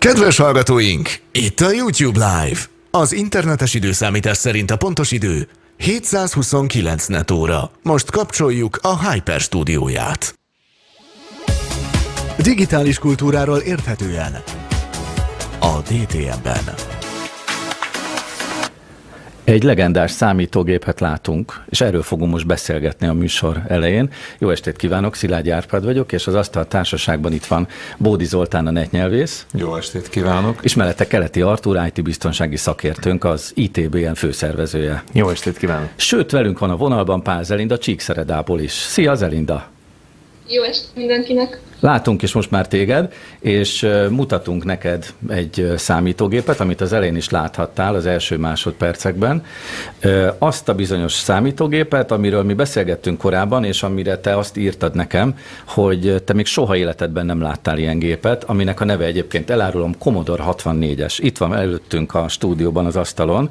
Kedves hallgatóink! Itt a YouTube Live. Az internetes időszámítás szerint a pontos idő 729 net óra. Most kapcsoljuk a Hyper stúdióját. Digitális kultúráról érthetően a DTM-ben. Egy legendás számítógépet látunk, és erről fogunk most beszélgetni a műsor elején. Jó estét kívánok, Szilágy Árpád vagyok, és az asztal társaságban itt van Bódi Zoltán a netnyelvész. Jó estét kívánok. És mellette Keleti Artúr, IT biztonsági szakértőnk, az ITBN főszervezője. Jó estét kívánok. Sőt, velünk van a vonalban Pál Zelinda Csíkszeredából is. Szia Zelinda! Jó estét mindenkinek! Látunk is most már téged, és mutatunk neked egy számítógépet, amit az elején is láthattál az első másodpercekben. Azt a bizonyos számítógépet, amiről mi beszélgettünk korábban, és amire te azt írtad nekem, hogy te még soha életedben nem láttál ilyen gépet, aminek a neve egyébként elárulom Commodore 64-es. Itt van előttünk a stúdióban az asztalon.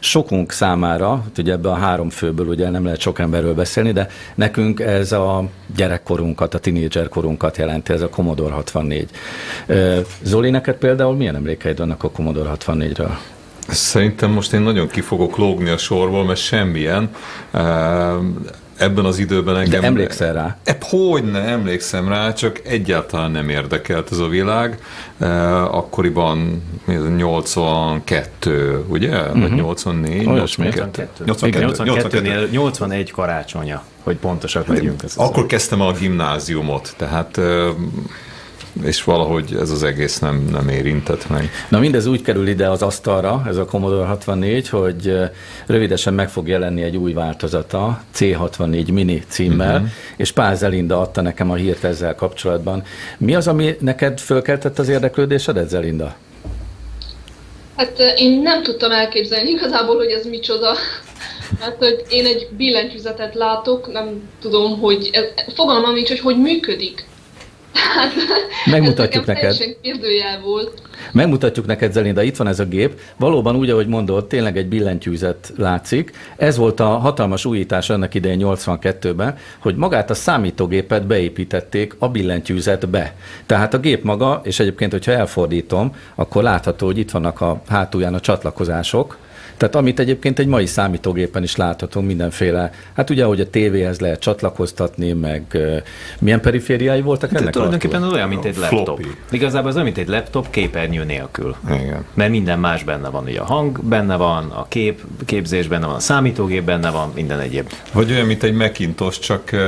Sokunk számára, ugye ebbe a három főből ugye nem lehet sok emberről beszélni, de nekünk ez a gyerekkorunkat, a tinédzser korunkat jelenti ez a Commodore 64. Zoli, neked például milyen emlékeid vannak a Commodore 64-ről? Szerintem most én nagyon ki fogok lógni a sorból, mert semmilyen. Ebben az időben engem... De emlékszel rá? Ebb, hogy ne emlékszem rá, csak egyáltalán nem érdekelt ez a világ. Akkoriban 82, ugye? Uh-huh. Vagy 84? 82. 82. 82. 81 karácsonya, hogy pontosak legyünk. Akkor kezdtem a gimnáziumot, tehát és valahogy ez az egész nem, nem érintett meg. Na mindez úgy kerül ide az asztalra, ez a Commodore 64, hogy rövidesen meg fog jelenni egy új változata, C64 Mini címmel, uh-huh. és Pál Zelinda adta nekem a hírt ezzel kapcsolatban. Mi az, ami neked fölkeltett az érdeklődésedet, Zelinda? Hát én nem tudtam elképzelni igazából, hogy ez micsoda. Mert hogy én egy billentyűzetet látok, nem tudom, hogy ez, fogalmam nincs, hogy hogy működik. Megmutatjuk neked. kérdőjel volt. Megmutatjuk neked, Zelinda, itt van ez a gép. Valóban úgy, ahogy mondod, tényleg egy billentyűzet látszik. Ez volt a hatalmas újítás annak idején 82-ben, hogy magát a számítógépet beépítették a billentyűzetbe. Tehát a gép maga, és egyébként, hogyha elfordítom, akkor látható, hogy itt vannak a hátulján a csatlakozások, tehát amit egyébként egy mai számítógépen is láthatunk mindenféle, hát ugye, hogy a tévéhez lehet csatlakoztatni, meg uh, milyen perifériái voltak ennek? Tulajdonképpen az olyan, mint egy laptop. Floppy. Igazából az olyan, mint egy laptop képernyő nélkül. Igen. Mert minden más benne van, ugye a hang benne van, a kép, képzés benne van, a számítógép benne van, minden egyéb. Vagy olyan, mint egy Macintosh, csak uh,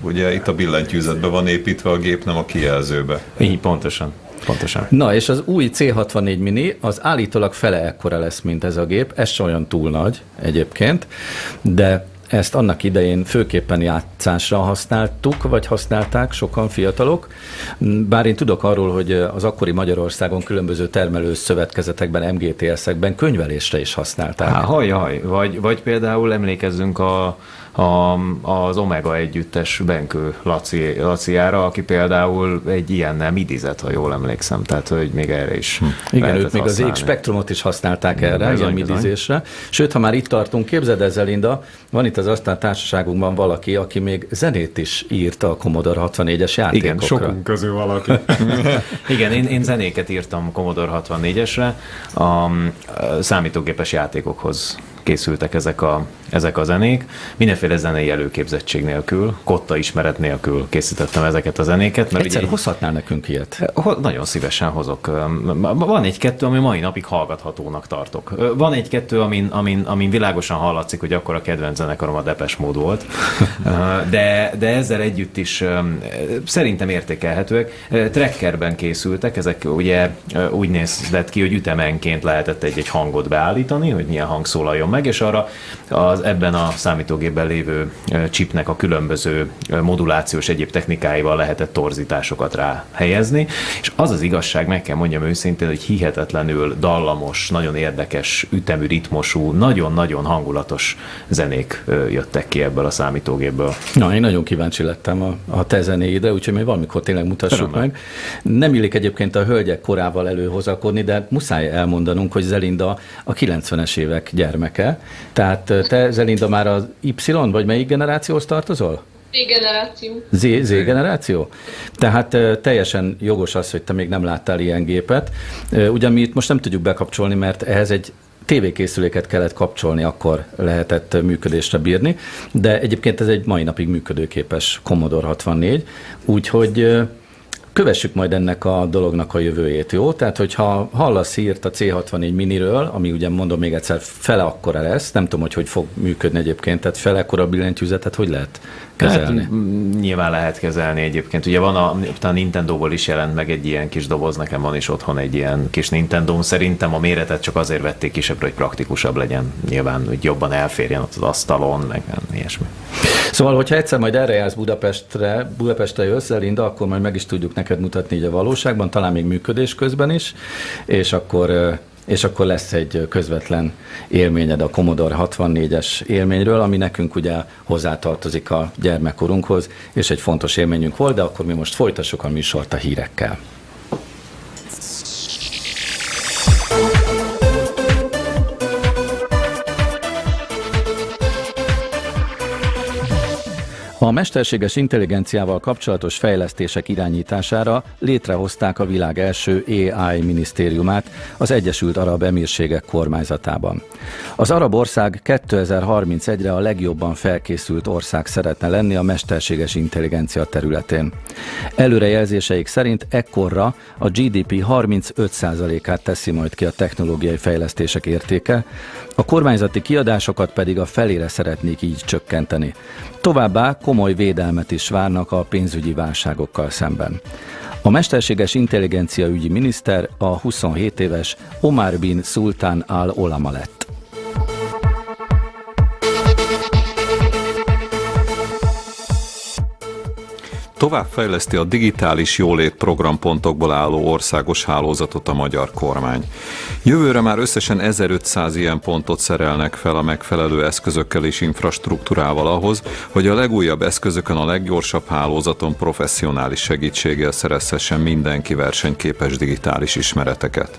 ugye itt a billentyűzetbe van építve a gép, nem a kijelzőbe. Így pontosan. Pontosan. Na, és az új C64 Mini az állítólag fele ekkora lesz, mint ez a gép. Ez sem olyan túl nagy egyébként, de ezt annak idején főképpen játszásra használtuk, vagy használták sokan fiatalok. Bár én tudok arról, hogy az akkori Magyarországon különböző termelő szövetkezetekben, MGTS-ekben könyvelésre is használták. Há, haj, haj. Vagy, vagy például emlékezzünk a a, az Omega együttes Benkő Laci, Laciára, aki például egy ilyennel midizett, ha jól emlékszem, tehát hogy még erre is hm. Igen, ők még az ég spektrumot is használták erre, bizony, ilyen midizésre. Sőt, ha már itt tartunk, képzeld ezzel, Linda, van itt az aztán társaságunkban valaki, aki még zenét is írt a Commodore 64-es játékokra. Igen, sokunk közül valaki. Igen, én, én zenéket írtam Commodore 64-esre a számítógépes játékokhoz készültek ezek a, ezek a zenék. Mindenféle zenei előképzettség nélkül, kotta ismeret nélkül készítettem ezeket a zenéket. Mert Egyszer ugye, hozhatnál nekünk ilyet? Nagyon szívesen hozok. Van egy-kettő, ami mai napig hallgathatónak tartok. Van egy-kettő, amin, amin, amin világosan hallatszik, hogy akkor a kedvenc zenekarom a Depes mód volt. De, de ezzel együtt is szerintem értékelhetőek. Trekkerben készültek, ezek ugye úgy nézett ki, hogy ütemenként lehetett egy-egy hangot beállítani, hogy milyen hang szólaljon meg, és arra az ebben a számítógépben lévő chipnek a különböző modulációs egyéb technikáival lehetett torzításokat rá helyezni, és az az igazság, meg kell mondjam őszintén, hogy hihetetlenül dallamos, nagyon érdekes, ütemű, ritmosú, nagyon-nagyon hangulatos zenék jöttek ki ebből a számítógépből. Na, én nagyon kíváncsi lettem a, a te zenéidre, úgyhogy még valamikor tényleg mutassuk Örömmel. meg. Nem illik egyébként a hölgyek korával előhozakodni, de muszáj elmondanunk, hogy Zelinda a 90-es évek gyermeke. Tehát te, Zelinda, már az Y, vagy melyik generációhoz tartozol? Z-generáció. Z, Z generáció? Tehát teljesen jogos az, hogy te még nem láttál ilyen gépet. Ugyan mi itt most nem tudjuk bekapcsolni, mert ehhez egy tévékészüléket kellett kapcsolni, akkor lehetett működésre bírni, de egyébként ez egy mai napig működőképes Commodore 64, úgyhogy kövessük majd ennek a dolognak a jövőjét, jó? Tehát, hogyha hallasz hírt a C64 miniről, ami ugye mondom még egyszer fele akkora lesz, nem tudom, hogy hogy fog működni egyébként, tehát fele akkora billentyűzetet hogy lehet kezelni? Hát, nyilván lehet kezelni egyébként. Ugye van a, a Nintendo-ból is jelent meg egy ilyen kis doboz, nekem van is otthon egy ilyen kis nintendo Szerintem a méretet csak azért vették kisebbre, hogy praktikusabb legyen. Nyilván, hogy jobban elférjen ott az asztalon, meg ilyesmi. Szóval, hogyha egyszer majd erre jársz Budapestre, Budapestre jössz, Linda, akkor majd meg is tudjuk neked mutatni így a valóságban, talán még működés közben is, és akkor és akkor lesz egy közvetlen élményed a Commodore 64-es élményről, ami nekünk ugye hozzátartozik a gyermekkorunkhoz, és egy fontos élményünk volt, de akkor mi most folytassuk a műsort a hírekkel. A mesterséges intelligenciával kapcsolatos fejlesztések irányítására létrehozták a világ első AI minisztériumát az Egyesült Arab Emírségek kormányzatában. Az arab ország 2031-re a legjobban felkészült ország szeretne lenni a mesterséges intelligencia területén. Előrejelzéseik szerint ekkorra a GDP 35%-át teszi majd ki a technológiai fejlesztések értéke, a kormányzati kiadásokat pedig a felére szeretnék így csökkenteni. Továbbá komoly védelmet is várnak a pénzügyi válságokkal szemben. A mesterséges intelligencia ügyi miniszter a 27 éves Omar bin Sultan al-Olama lett. Továbbfejleszti a digitális jólét programpontokból álló országos hálózatot a magyar kormány. Jövőre már összesen 1500 ilyen pontot szerelnek fel a megfelelő eszközökkel és infrastruktúrával ahhoz, hogy a legújabb eszközökön a leggyorsabb hálózaton professzionális segítséggel szerezhessen mindenki versenyképes digitális ismereteket.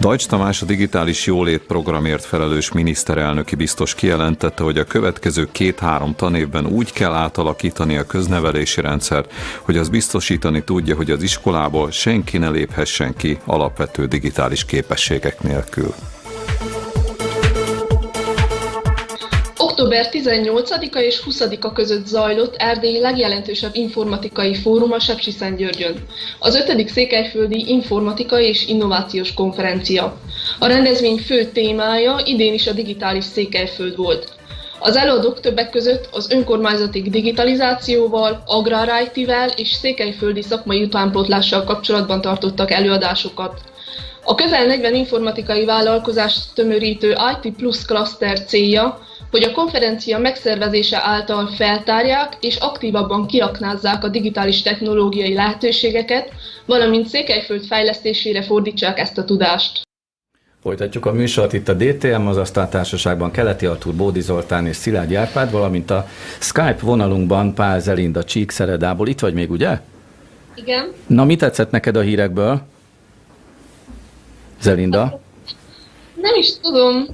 Dajcs Tamás a digitális jólét programért felelős miniszterelnöki biztos kijelentette, hogy a következő két-három tanévben úgy kell átalakítani a köznevelési rendszer, hogy az biztosítani tudja, hogy az iskolából senki ne léphessen ki alapvető digitális képességek nélkül. Október 18-a és 20-a között zajlott Erdély legjelentősebb informatikai fórum a Sepsiszentgyörgyön. Az 5. Székelyföldi Informatikai és Innovációs Konferencia. A rendezvény fő témája idén is a digitális Székelyföld volt. Az előadók többek között az önkormányzatik digitalizációval, agrár IT-vel és székelyföldi szakmai utánpótlással kapcsolatban tartottak előadásokat. A közel 40 informatikai vállalkozást tömörítő IT Plus Cluster célja, hogy a konferencia megszervezése által feltárják és aktívabban kiaknázzák a digitális technológiai lehetőségeket, valamint Székelyföld fejlesztésére fordítsák ezt a tudást. Folytatjuk a műsort itt a DTM, az Asztal Társaságban Keleti Artúr, Bódi Zoltán és Szilágyi Árpád, valamint a Skype vonalunkban Pál Zelinda Csíkszeredából. Itt vagy még, ugye? Igen. Na, mi tetszett neked a hírekből? Zelinda? Nem is tudom,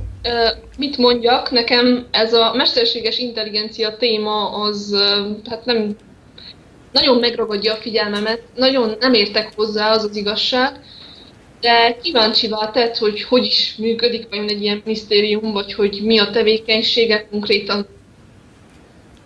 mit mondjak. Nekem ez a mesterséges intelligencia téma az hát nem nagyon megragadja a figyelmemet, nagyon nem értek hozzá, az az igazság, de kíváncsi tett, hogy hogy is működik vajon egy ilyen minisztérium, vagy hogy mi a tevékenysége konkrétan.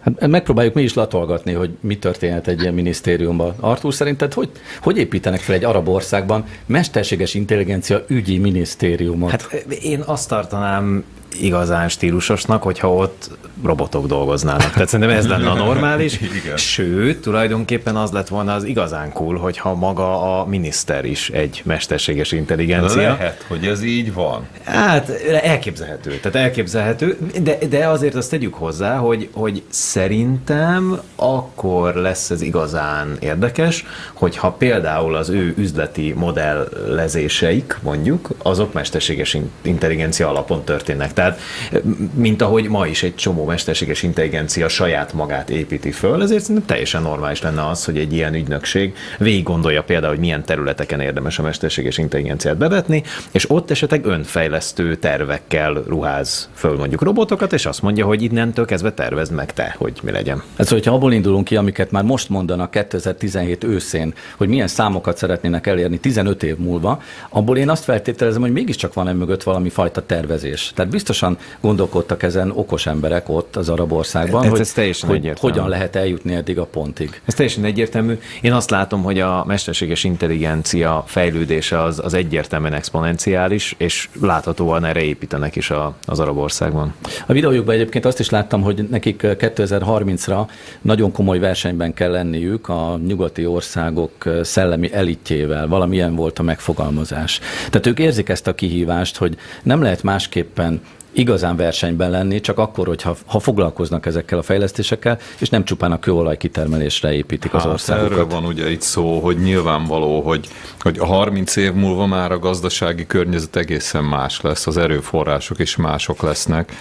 Hát megpróbáljuk mi is latolgatni, hogy mi történhet egy ilyen minisztériumban. Artur, szerinted hogy, hogy építenek fel egy arab országban mesterséges intelligencia ügyi minisztériumot? Hát én azt tartanám igazán stílusosnak, hogyha ott robotok dolgoznának. Tehát szerintem ez lenne a normális. Igen. Sőt, tulajdonképpen az lett volna az igazán cool, hogyha maga a miniszter is egy mesterséges intelligencia. Lehet, hogy ez így van. Hát elképzelhető, tehát elképzelhető, de, de azért azt tegyük hozzá, hogy, hogy szerintem akkor lesz ez igazán érdekes, hogyha például az ő üzleti modellezéseik, mondjuk, azok mesterséges intelligencia alapon történnek. Tehát, mint ahogy ma is egy csomó mesterséges intelligencia saját magát építi föl, ezért szerintem teljesen normális lenne az, hogy egy ilyen ügynökség végig gondolja például, hogy milyen területeken érdemes a mesterséges intelligenciát bevetni, és ott esetleg önfejlesztő tervekkel ruház föl mondjuk robotokat, és azt mondja, hogy innentől kezdve tervezd meg te, hogy mi legyen. Ez, hogyha abból indulunk ki, amiket már most mondanak 2017 őszén, hogy milyen számokat szeretnének elérni 15 év múlva, abból én azt feltételezem, hogy mégiscsak van e mögött valami fajta tervezés. Tehát biztosan gondolkodtak ezen okos emberek ott az arab országban, Ez- hogy, ez teljesen hogy egyértelmű. hogyan lehet eljutni eddig a pontig. Ez teljesen egyértelmű. Én azt látom, hogy a mesterséges intelligencia fejlődése az, az egyértelműen exponenciális, és láthatóan erre építenek is a, az arab országban. A videójukban egyébként azt is láttam, hogy nekik 2030-ra nagyon komoly versenyben kell lenniük a nyugati országok szellemi elitjével. Valamilyen volt a megfogalmazás. Tehát ők érzik ezt a kihívást, hogy nem lehet másképpen igazán versenyben lenni, csak akkor, hogyha ha foglalkoznak ezekkel a fejlesztésekkel, és nem csupán a kőolaj kitermelésre építik az Hát országokat. erről van ugye itt szó, hogy nyilvánvaló, hogy, hogy a 30 év múlva már a gazdasági környezet egészen más lesz, az erőforrások is mások lesznek.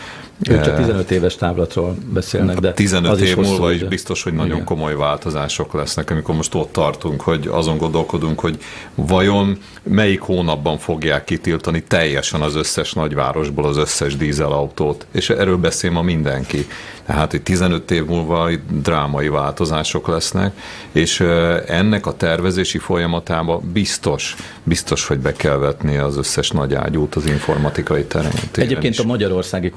Ők csak Eh, 15 éves távlatról beszélnek, de 15 az is év hosszú múlva is biztos, hogy nagyon Igen. komoly változások lesznek, amikor most ott tartunk, hogy azon gondolkodunk, hogy vajon melyik hónapban fogják kitiltani teljesen az összes nagyvárosból az összes dízelautót. És erről beszél ma mindenki. Tehát, hogy 15 év múlva drámai változások lesznek, és ennek a tervezési folyamatában biztos, biztos, hogy be kell vetni az összes nagy ágyút az informatikai terén. Egyébként is. a magyarországi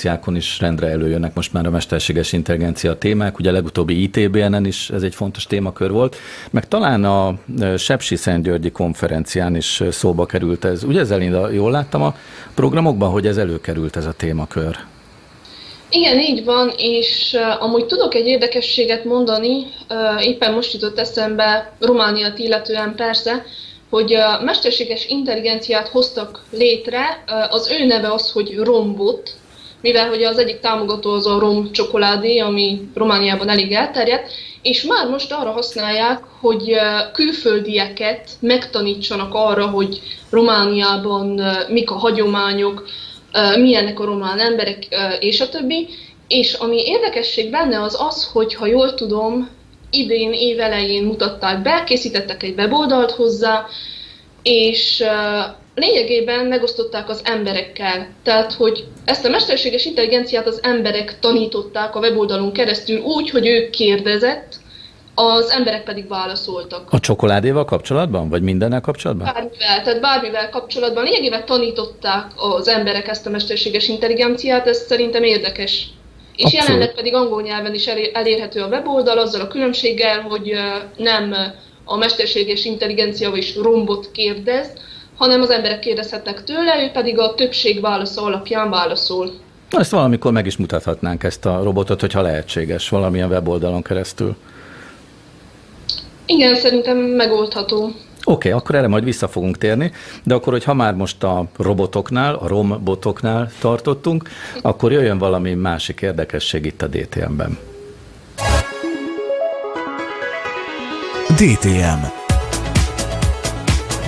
konferenciákon is rendre előjönnek most már a mesterséges intelligencia témák, ugye a legutóbbi ITBN-en is ez egy fontos témakör volt, meg talán a e, Sepsi Szentgyörgyi konferencián is e, szóba került ez. Ugye ez Elinda, jól láttam a programokban, hogy ez előkerült ez a témakör? Igen, így van, és uh, amúgy tudok egy érdekességet mondani, uh, éppen most jutott eszembe Romániát illetően persze, hogy uh, mesterséges intelligenciát hoztak létre, uh, az ő neve az, hogy Rombot, mivel hogy az egyik támogató az a rom csokoládé, ami Romániában elég elterjedt, és már most arra használják, hogy külföldieket megtanítsanak arra, hogy Romániában mik a hagyományok, milyenek a román emberek, és a többi. És ami érdekesség benne az az, hogy ha jól tudom, idén év elején mutatták be, készítettek egy weboldalt hozzá, és lényegében megosztották az emberekkel. Tehát, hogy ezt a mesterséges intelligenciát az emberek tanították a weboldalon keresztül úgy, hogy ő kérdezett, az emberek pedig válaszoltak. A csokoládéval kapcsolatban, vagy mindennel kapcsolatban? Bármivel, tehát bármivel kapcsolatban lényegében tanították az emberek ezt a mesterséges intelligenciát, ez szerintem érdekes. És Abszolút. jelenleg pedig angol nyelven is elér- elérhető a weboldal, azzal a különbséggel, hogy nem a mesterséges intelligencia és rombot kérdez, hanem az emberek kérdezhetnek tőle, ő pedig a többség válasza alapján válaszol. Na, Ezt valamikor meg is mutathatnánk ezt a robotot, hogyha lehetséges, valamilyen weboldalon keresztül. Igen, szerintem megoldható. Oké, okay, akkor erre majd vissza fogunk térni, de akkor, hogy ha már most a robotoknál, a rombotoknál tartottunk, akkor jöjjön valami másik érdekesség itt a DTM-ben. DTM.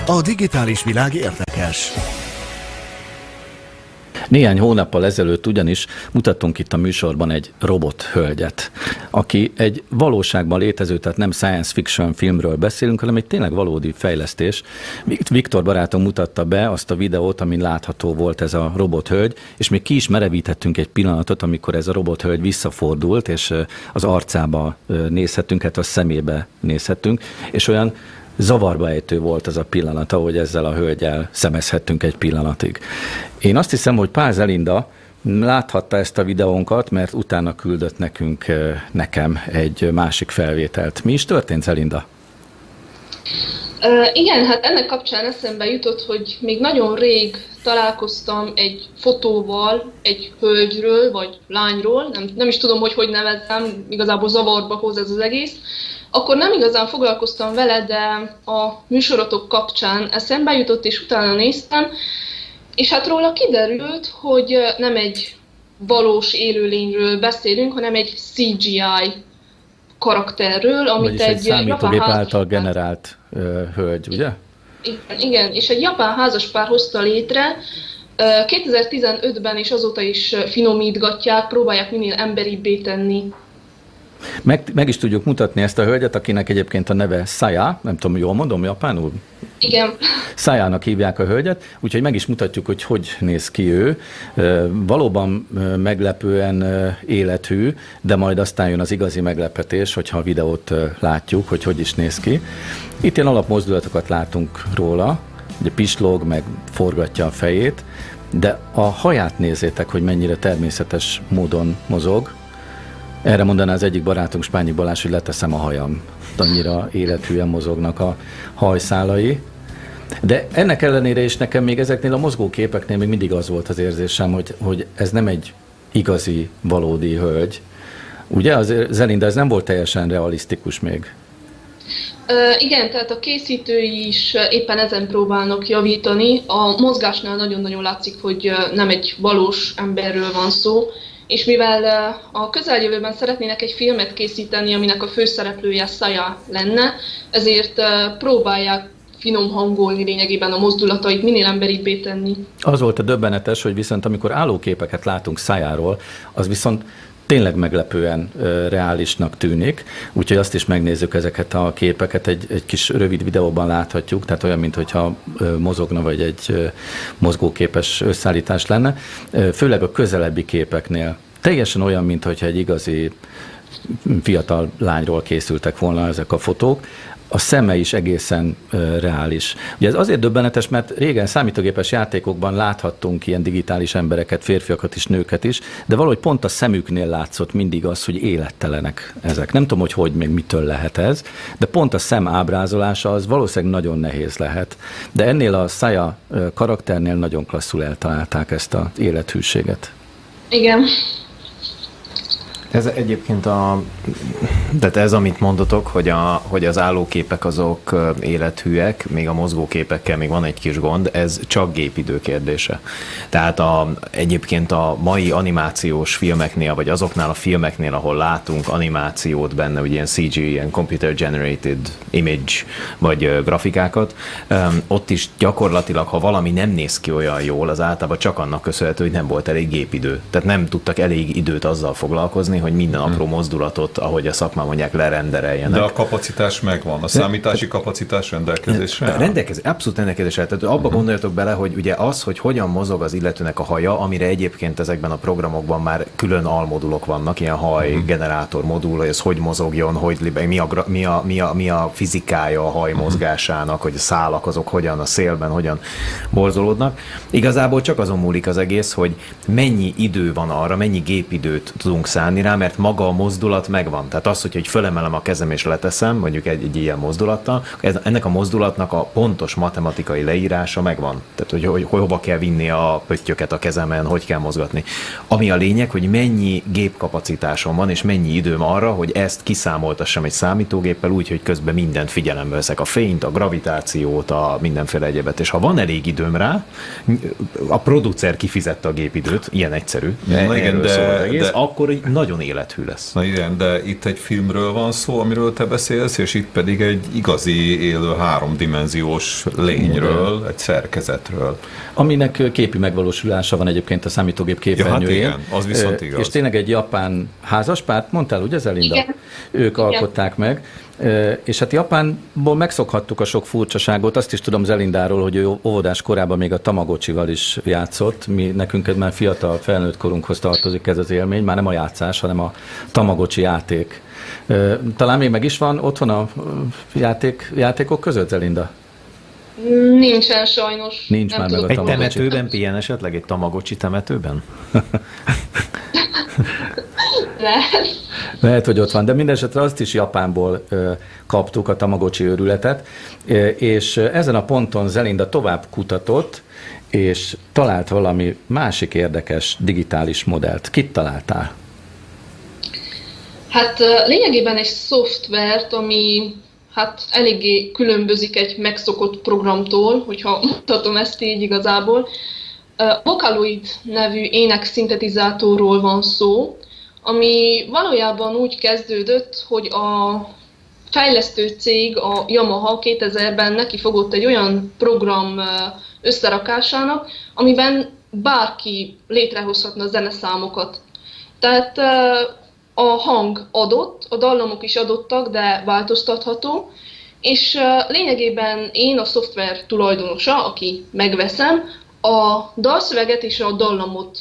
A digitális világ érdekes. Néhány hónappal ezelőtt ugyanis mutattunk itt a műsorban egy robot hölgyet, aki egy valóságban létező, tehát nem science fiction filmről beszélünk, hanem egy tényleg valódi fejlesztés. Viktor barátom mutatta be azt a videót, amin látható volt ez a robot hölgy, és még ki is merevítettünk egy pillanatot, amikor ez a robot hölgy visszafordult, és az arcába ö, nézhettünk, hát a szemébe nézhettünk, és olyan zavarba ejtő volt az a pillanat, ahogy ezzel a hölgyel szemezhettünk egy pillanatig. Én azt hiszem, hogy Páz Elinda láthatta ezt a videónkat, mert utána küldött nekünk, eh, nekem egy másik felvételt. Mi is történt, Elinda? Uh, igen, hát ennek kapcsán eszembe jutott, hogy még nagyon rég találkoztam egy fotóval egy hölgyről, vagy lányról, nem, nem is tudom, hogy hogy nevezzem, igazából zavarba hoz ez az egész. Akkor nem igazán foglalkoztam vele, de a műsorotok kapcsán eszembe jutott, és utána néztem, és hát róla kiderült, hogy nem egy valós élőlényről beszélünk, hanem egy CGI karakterről, amit Vagyis egy egy számítógép által generált ö, hölgy, ugye? igen, igen, és egy japán házaspár hozta létre, 2015-ben és azóta is finomítgatják, próbálják minél emberibbé tenni meg, meg is tudjuk mutatni ezt a hölgyet, akinek egyébként a neve Saya, nem tudom, jól mondom japánul? Igen. Szájának hívják a hölgyet, úgyhogy meg is mutatjuk, hogy hogy néz ki ő. Valóban meglepően élethű, de majd aztán jön az igazi meglepetés, hogyha a videót látjuk, hogy hogy is néz ki. Itt ilyen alapmozdulatokat látunk róla, ugye pislog, meg forgatja a fejét, de a haját nézzétek, hogy mennyire természetes módon mozog, erre mondaná az egyik barátunk, Spányi Balázs, hogy leteszem a hajam. Annyira élethűen mozognak a hajszálai. De ennek ellenére is nekem még ezeknél a mozgóképeknél még mindig az volt az érzésem, hogy, hogy ez nem egy igazi, valódi hölgy. Ugye, az Zelinda, ez nem volt teljesen realisztikus még. Igen, tehát a készítői is éppen ezen próbálnak javítani. A mozgásnál nagyon-nagyon látszik, hogy nem egy valós emberről van szó, és mivel a közeljövőben szeretnének egy filmet készíteni, aminek a főszereplője Saja lenne, ezért próbálják finom hangolni lényegében a mozdulatait, minél emberibbé tenni. Az volt a döbbenetes, hogy viszont amikor állóképeket látunk szájáról, az viszont tényleg meglepően reálisnak tűnik, úgyhogy azt is megnézzük ezeket a képeket, egy, egy kis rövid videóban láthatjuk, tehát olyan, mintha mozogna, vagy egy mozgóképes összeállítás lenne, főleg a közelebbi képeknél. Teljesen olyan, mintha egy igazi fiatal lányról készültek volna ezek a fotók, a szeme is egészen reális. Ugye ez azért döbbenetes, mert régen számítógépes játékokban láthattunk ilyen digitális embereket, férfiakat is, nőket is, de valahogy pont a szemüknél látszott mindig az, hogy élettelenek ezek. Nem tudom, hogy hogy még mitől lehet ez, de pont a szem ábrázolása az valószínűleg nagyon nehéz lehet. De ennél a szája karakternél nagyon klasszul eltalálták ezt az élethűséget. Igen. Ez egyébként a, tehát ez, amit mondotok, hogy, a, hogy az állóképek azok élethűek, még a mozgóképekkel még van egy kis gond, ez csak gépidő kérdése. Tehát a, egyébként a mai animációs filmeknél, vagy azoknál a filmeknél, ahol látunk animációt benne, ugye ilyen CG, ilyen computer generated image, vagy grafikákat, ott is gyakorlatilag, ha valami nem néz ki olyan jól, az általában csak annak köszönhető, hogy nem volt elég gépidő. Tehát nem tudtak elég időt azzal foglalkozni, hogy minden hmm. apró mozdulatot, ahogy a szakmán mondják, lerendereljenek. De a kapacitás megvan, a számítási kapacitás rendelkezésre Rendelkez, abszolút rendelkezésre. Tehát abba uh-huh. gondoljatok bele, hogy ugye az, hogy hogyan mozog az illetőnek a haja, amire egyébként ezekben a programokban már külön almodulok vannak, ilyen haj uh-huh. generátor modul, hogy ez hogy mozogjon, hogy mi a, mi a, mi a, mi a fizikája a haj uh-huh. mozgásának, hogy a szálak azok hogyan a szélben, hogyan borzolódnak. Igazából csak azon múlik az egész, hogy mennyi idő van arra, mennyi gépidőt tudunk szállni rá, mert maga a mozdulat megvan. Tehát az, hogy, hogy fölemelem a kezem és leteszem, mondjuk egy, egy ilyen mozdulattal, ez, ennek a mozdulatnak a pontos matematikai leírása megvan. Tehát, hogy, hogy, hogy hova kell vinni a pöttyöket a kezemen, hogy kell mozgatni. Ami a lényeg, hogy mennyi gépkapacitásom van, és mennyi időm arra, hogy ezt kiszámoltassam egy számítógéppel úgy, hogy közben mindent figyelembe veszek. A fényt, a gravitációt, a mindenféle egyebet. És ha van elég időm rá, a producer kifizette a gépidőt, ilyen egyszerű, Na igen, de, egész, de, akkor nagyon élethű lesz. Na igen, de itt egy filmről van szó, amiről te beszélsz, és itt pedig egy igazi élő háromdimenziós lényről, egy szerkezetről. Aminek képi megvalósulása van egyébként a számítógép képernyőjén. Ja, hát igen, az viszont igaz. És tényleg egy japán házaspárt, mondtál, ugye Zelinda? Igen. Ők igen. alkották meg. És hát Japánból megszokhattuk a sok furcsaságot, azt is tudom Zelindáról, hogy ő óvodás korában még a Tamagocsival is játszott. Mi nekünk már fiatal felnőtt korunkhoz tartozik ez az élmény, már nem a játszás, hanem a Tamagocsi játék. Talán még meg is van otthon a játék, játékok között, Zelinda? Nincsen sajnos. Nincs nem már meg a Egy temetőben pihen esetleg? Egy Tamagocsi temetőben? Lehet. Lehet, hogy ott van, de mindesetre azt is Japánból ö, kaptuk, a Tamagocsi őrületet, és ezen a ponton Zelinda tovább kutatott, és talált valami másik érdekes digitális modellt. Kit találtál? Hát lényegében egy szoftvert, ami hát eléggé különbözik egy megszokott programtól, hogyha mutatom ezt így igazából. Vocaloid nevű énekszintetizátorról van szó, ami valójában úgy kezdődött, hogy a fejlesztő cég, a Yamaha 2000-ben neki fogott egy olyan program összerakásának, amiben bárki létrehozhatna zeneszámokat. Tehát a hang adott, a dallamok is adottak, de változtatható, és lényegében én a szoftver tulajdonosa, aki megveszem, a dalszöveget és a dallamot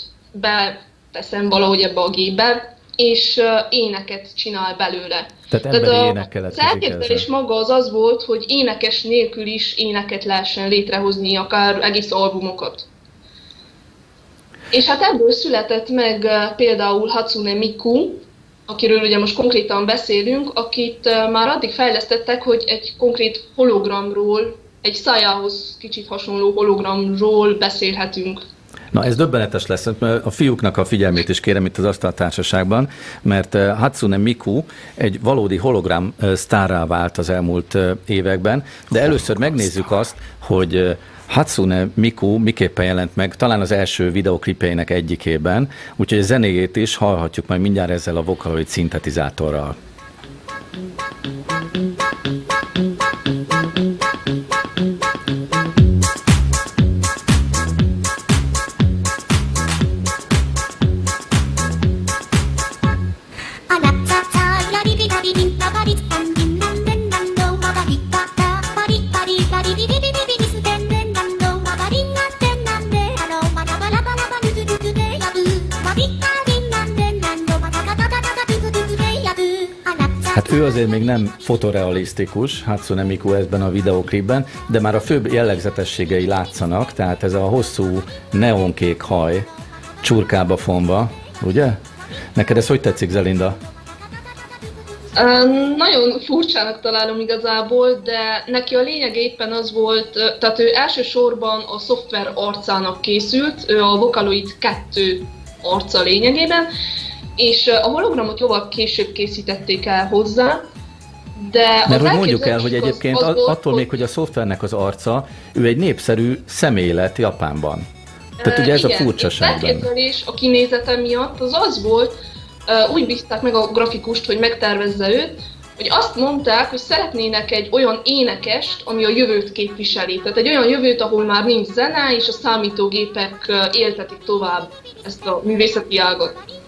beteszem valahogy ebbe a gépbe, és éneket csinál belőle. Tehát emberi énekkel Az elképzelés maga az az volt, hogy énekes nélkül is éneket lehessen létrehozni, akár egész albumokat. És hát ebből született meg például Hatsune Miku, akiről ugye most konkrétan beszélünk, akit már addig fejlesztettek, hogy egy konkrét hologramról, egy szájához kicsit hasonló hologramról beszélhetünk. Na ez döbbenetes lesz, a fiúknak a figyelmét is kérem itt az asztaltársaságban, mert Hatsune Miku egy valódi hologram sztárrá vált az elmúlt években, de először megnézzük azt, hogy Hatsune Miku miképpen jelent meg, talán az első videoklipjeinek egyikében, úgyhogy a zenéjét is hallhatjuk majd mindjárt ezzel a Vocaloid szintetizátorral. Ő azért még nem fotorealisztikus, Hatsune Miku ebben a videoklipben, de már a főbb jellegzetességei látszanak, tehát ez a hosszú neonkék haj, csurkába fonva, ugye? Neked ez hogy tetszik, Zelinda? Um, nagyon furcsának találom igazából, de neki a lényeg éppen az volt, tehát ő elsősorban a szoftver arcának készült, ő a Vocaloid 2 arca lényegében, és a hologramot jóval később készítették el hozzá, de Mert hogy mondjuk el, hogy egyébként az, az volt, attól még, hogy a szoftvernek az arca, ő egy népszerű személylet Japánban. Tehát ugye ez igen, a furcsaság benne. a kinézete miatt az az volt, úgy bízták meg a grafikust, hogy megtervezze őt, hogy azt mondták, hogy szeretnének egy olyan énekest, ami a jövőt képviseli. Tehát egy olyan jövőt, ahol már nincs zene, és a számítógépek éltetik tovább ezt a művészeti ágat.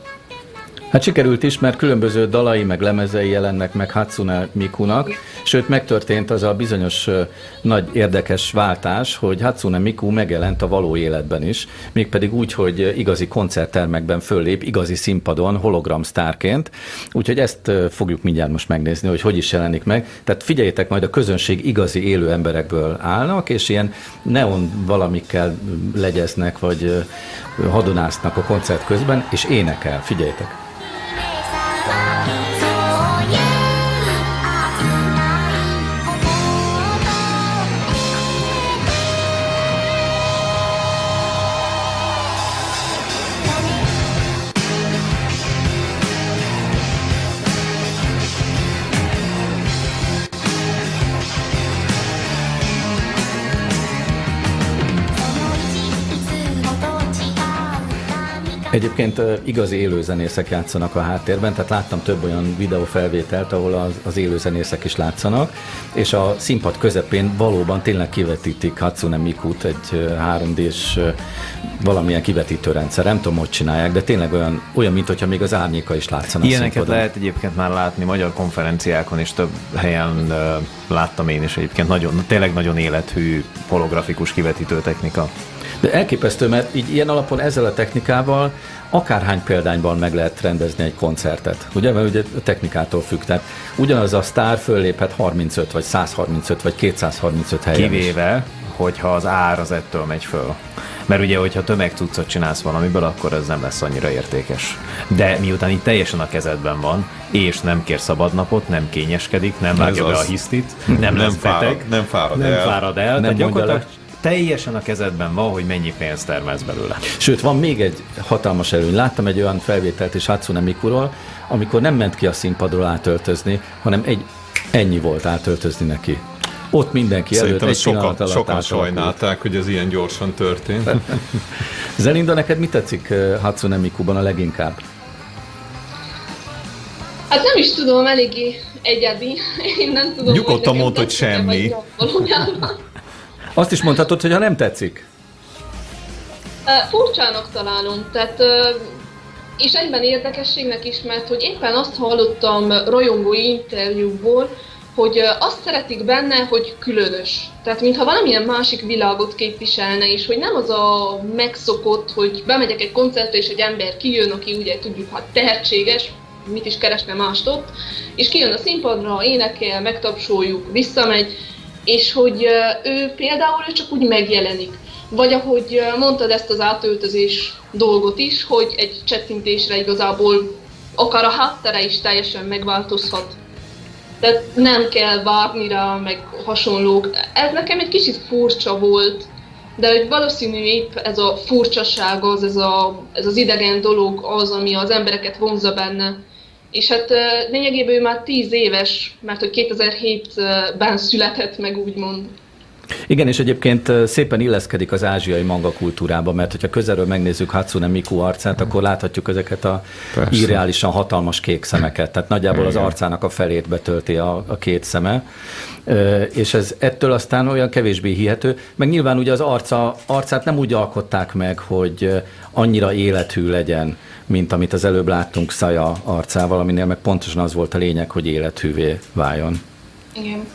Hát sikerült is, mert különböző dalai meg lemezei jelennek meg Hatsune Mikunak, sőt megtörtént az a bizonyos nagy érdekes váltás, hogy Hatsune Miku megjelent a való életben is, mégpedig úgy, hogy igazi koncerttermekben föllép, igazi színpadon, hologram sztárként, úgyhogy ezt fogjuk mindjárt most megnézni, hogy hogy is jelenik meg. Tehát figyeljétek majd, a közönség igazi élő emberekből állnak, és ilyen neon valamikkel legyeznek, vagy hadonásznak a koncert közben, és énekel, figyeljétek! Egyébként igazi élőzenészek játszanak a háttérben, tehát láttam több olyan videófelvételt, ahol az, az élőzenészek is látszanak, és a színpad közepén valóban tényleg kivetítik Hatsune Mikut egy 3D-s valamilyen kivetítőrendszer. Nem tudom, hogy csinálják, de tényleg olyan, olyan mint hogyha még az árnyéka is látszana Ilyeneket lehet egyébként már látni magyar konferenciákon, és több helyen láttam én is egyébként. Nagyon, tényleg nagyon élethű holografikus kivetítő technika. De elképesztő, mert így ilyen alapon ezzel a technikával akárhány példányban meg lehet rendezni egy koncertet, ugye? Mert ugye a technikától függ. Tehát ugyanaz a sztár fölléphet 35 vagy 135 vagy 235 helyen Kivéve, is. hogyha az ár az ettől megy föl. Mert ugye, hogyha tömegcuccot csinálsz valamiből, akkor ez nem lesz annyira értékes. De miután itt teljesen a kezedben van, és nem kér szabadnapot, nem kényeskedik, nem vágja be a hisztit, nem, nem lesz fárad, beteg, nem fárad nem el. Fárad el nem gyakorlatilag teljesen a kezedben van, hogy mennyi pénzt termelsz belőle. Sőt, van még egy hatalmas előny. Láttam egy olyan felvételt is Hatsune Mikuról, amikor nem ment ki a színpadról átöltözni, hanem egy ennyi volt átöltözni neki. Ott mindenki előtt egy sokan, alatt sokan sajnálták, hogy ez ilyen gyorsan történt. Zelinda, neked mi tetszik eh, Hatsune Mikuban a leginkább? Hát nem is tudom, eléggé egyedi. Én nem tudom, Nyugodtan mondta, hogy semmi. Azt is mondhatod, hogy ha nem tetszik. Furcsának találom, tehát és egyben érdekességnek is, mert hogy éppen azt hallottam rajongói interjúból, hogy azt szeretik benne, hogy különös. Tehát mintha valamilyen másik világot képviselne, és hogy nem az a megszokott, hogy bemegyek egy koncertre, és egy ember kijön, aki ugye tudjuk, hát tehetséges, mit is keresne mást ott, és kijön a színpadra, énekel, megtapsoljuk, visszamegy, és hogy ő például csak úgy megjelenik. Vagy ahogy mondtad ezt az átöltözés dolgot is, hogy egy csettintésre igazából akár a háttere is teljesen megváltozhat. Tehát nem kell várni rá, meg hasonlók. Ez nekem egy kicsit furcsa volt, de hogy valószínű épp ez a furcsaság az, ez, a, ez az idegen dolog az, ami az embereket vonza benne. És hát lényegében ő már 10 éves, mert hogy 2007-ben született meg úgymond. Igen, és egyébként szépen illeszkedik az ázsiai manga kultúrába, mert hogyha közelről megnézzük Hatsune Miku arcát, akkor láthatjuk ezeket a Persze. irreálisan hatalmas kék szemeket. Tehát nagyjából az arcának a felét betölti a, a két szeme. És ez ettől aztán olyan kevésbé hihető. Meg nyilván ugye az arca, arcát nem úgy alkották meg, hogy annyira élethű legyen, mint amit az előbb láttunk Szaja arcával, aminél meg pontosan az volt a lényeg, hogy élethűvé váljon. Igen.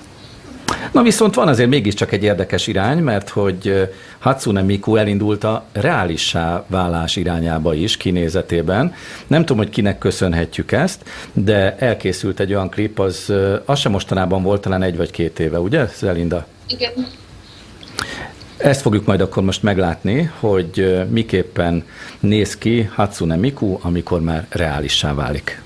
Na viszont van azért mégiscsak egy érdekes irány, mert hogy Hatsune Miku elindult a reálissá válás irányába is kinézetében. Nem tudom, hogy kinek köszönhetjük ezt, de elkészült egy olyan klip, az, az sem mostanában volt, talán egy vagy két éve, ugye, Zelinda? Igen. Ezt fogjuk majd akkor most meglátni, hogy miképpen néz ki Hatsune Miku, amikor már reálissá válik.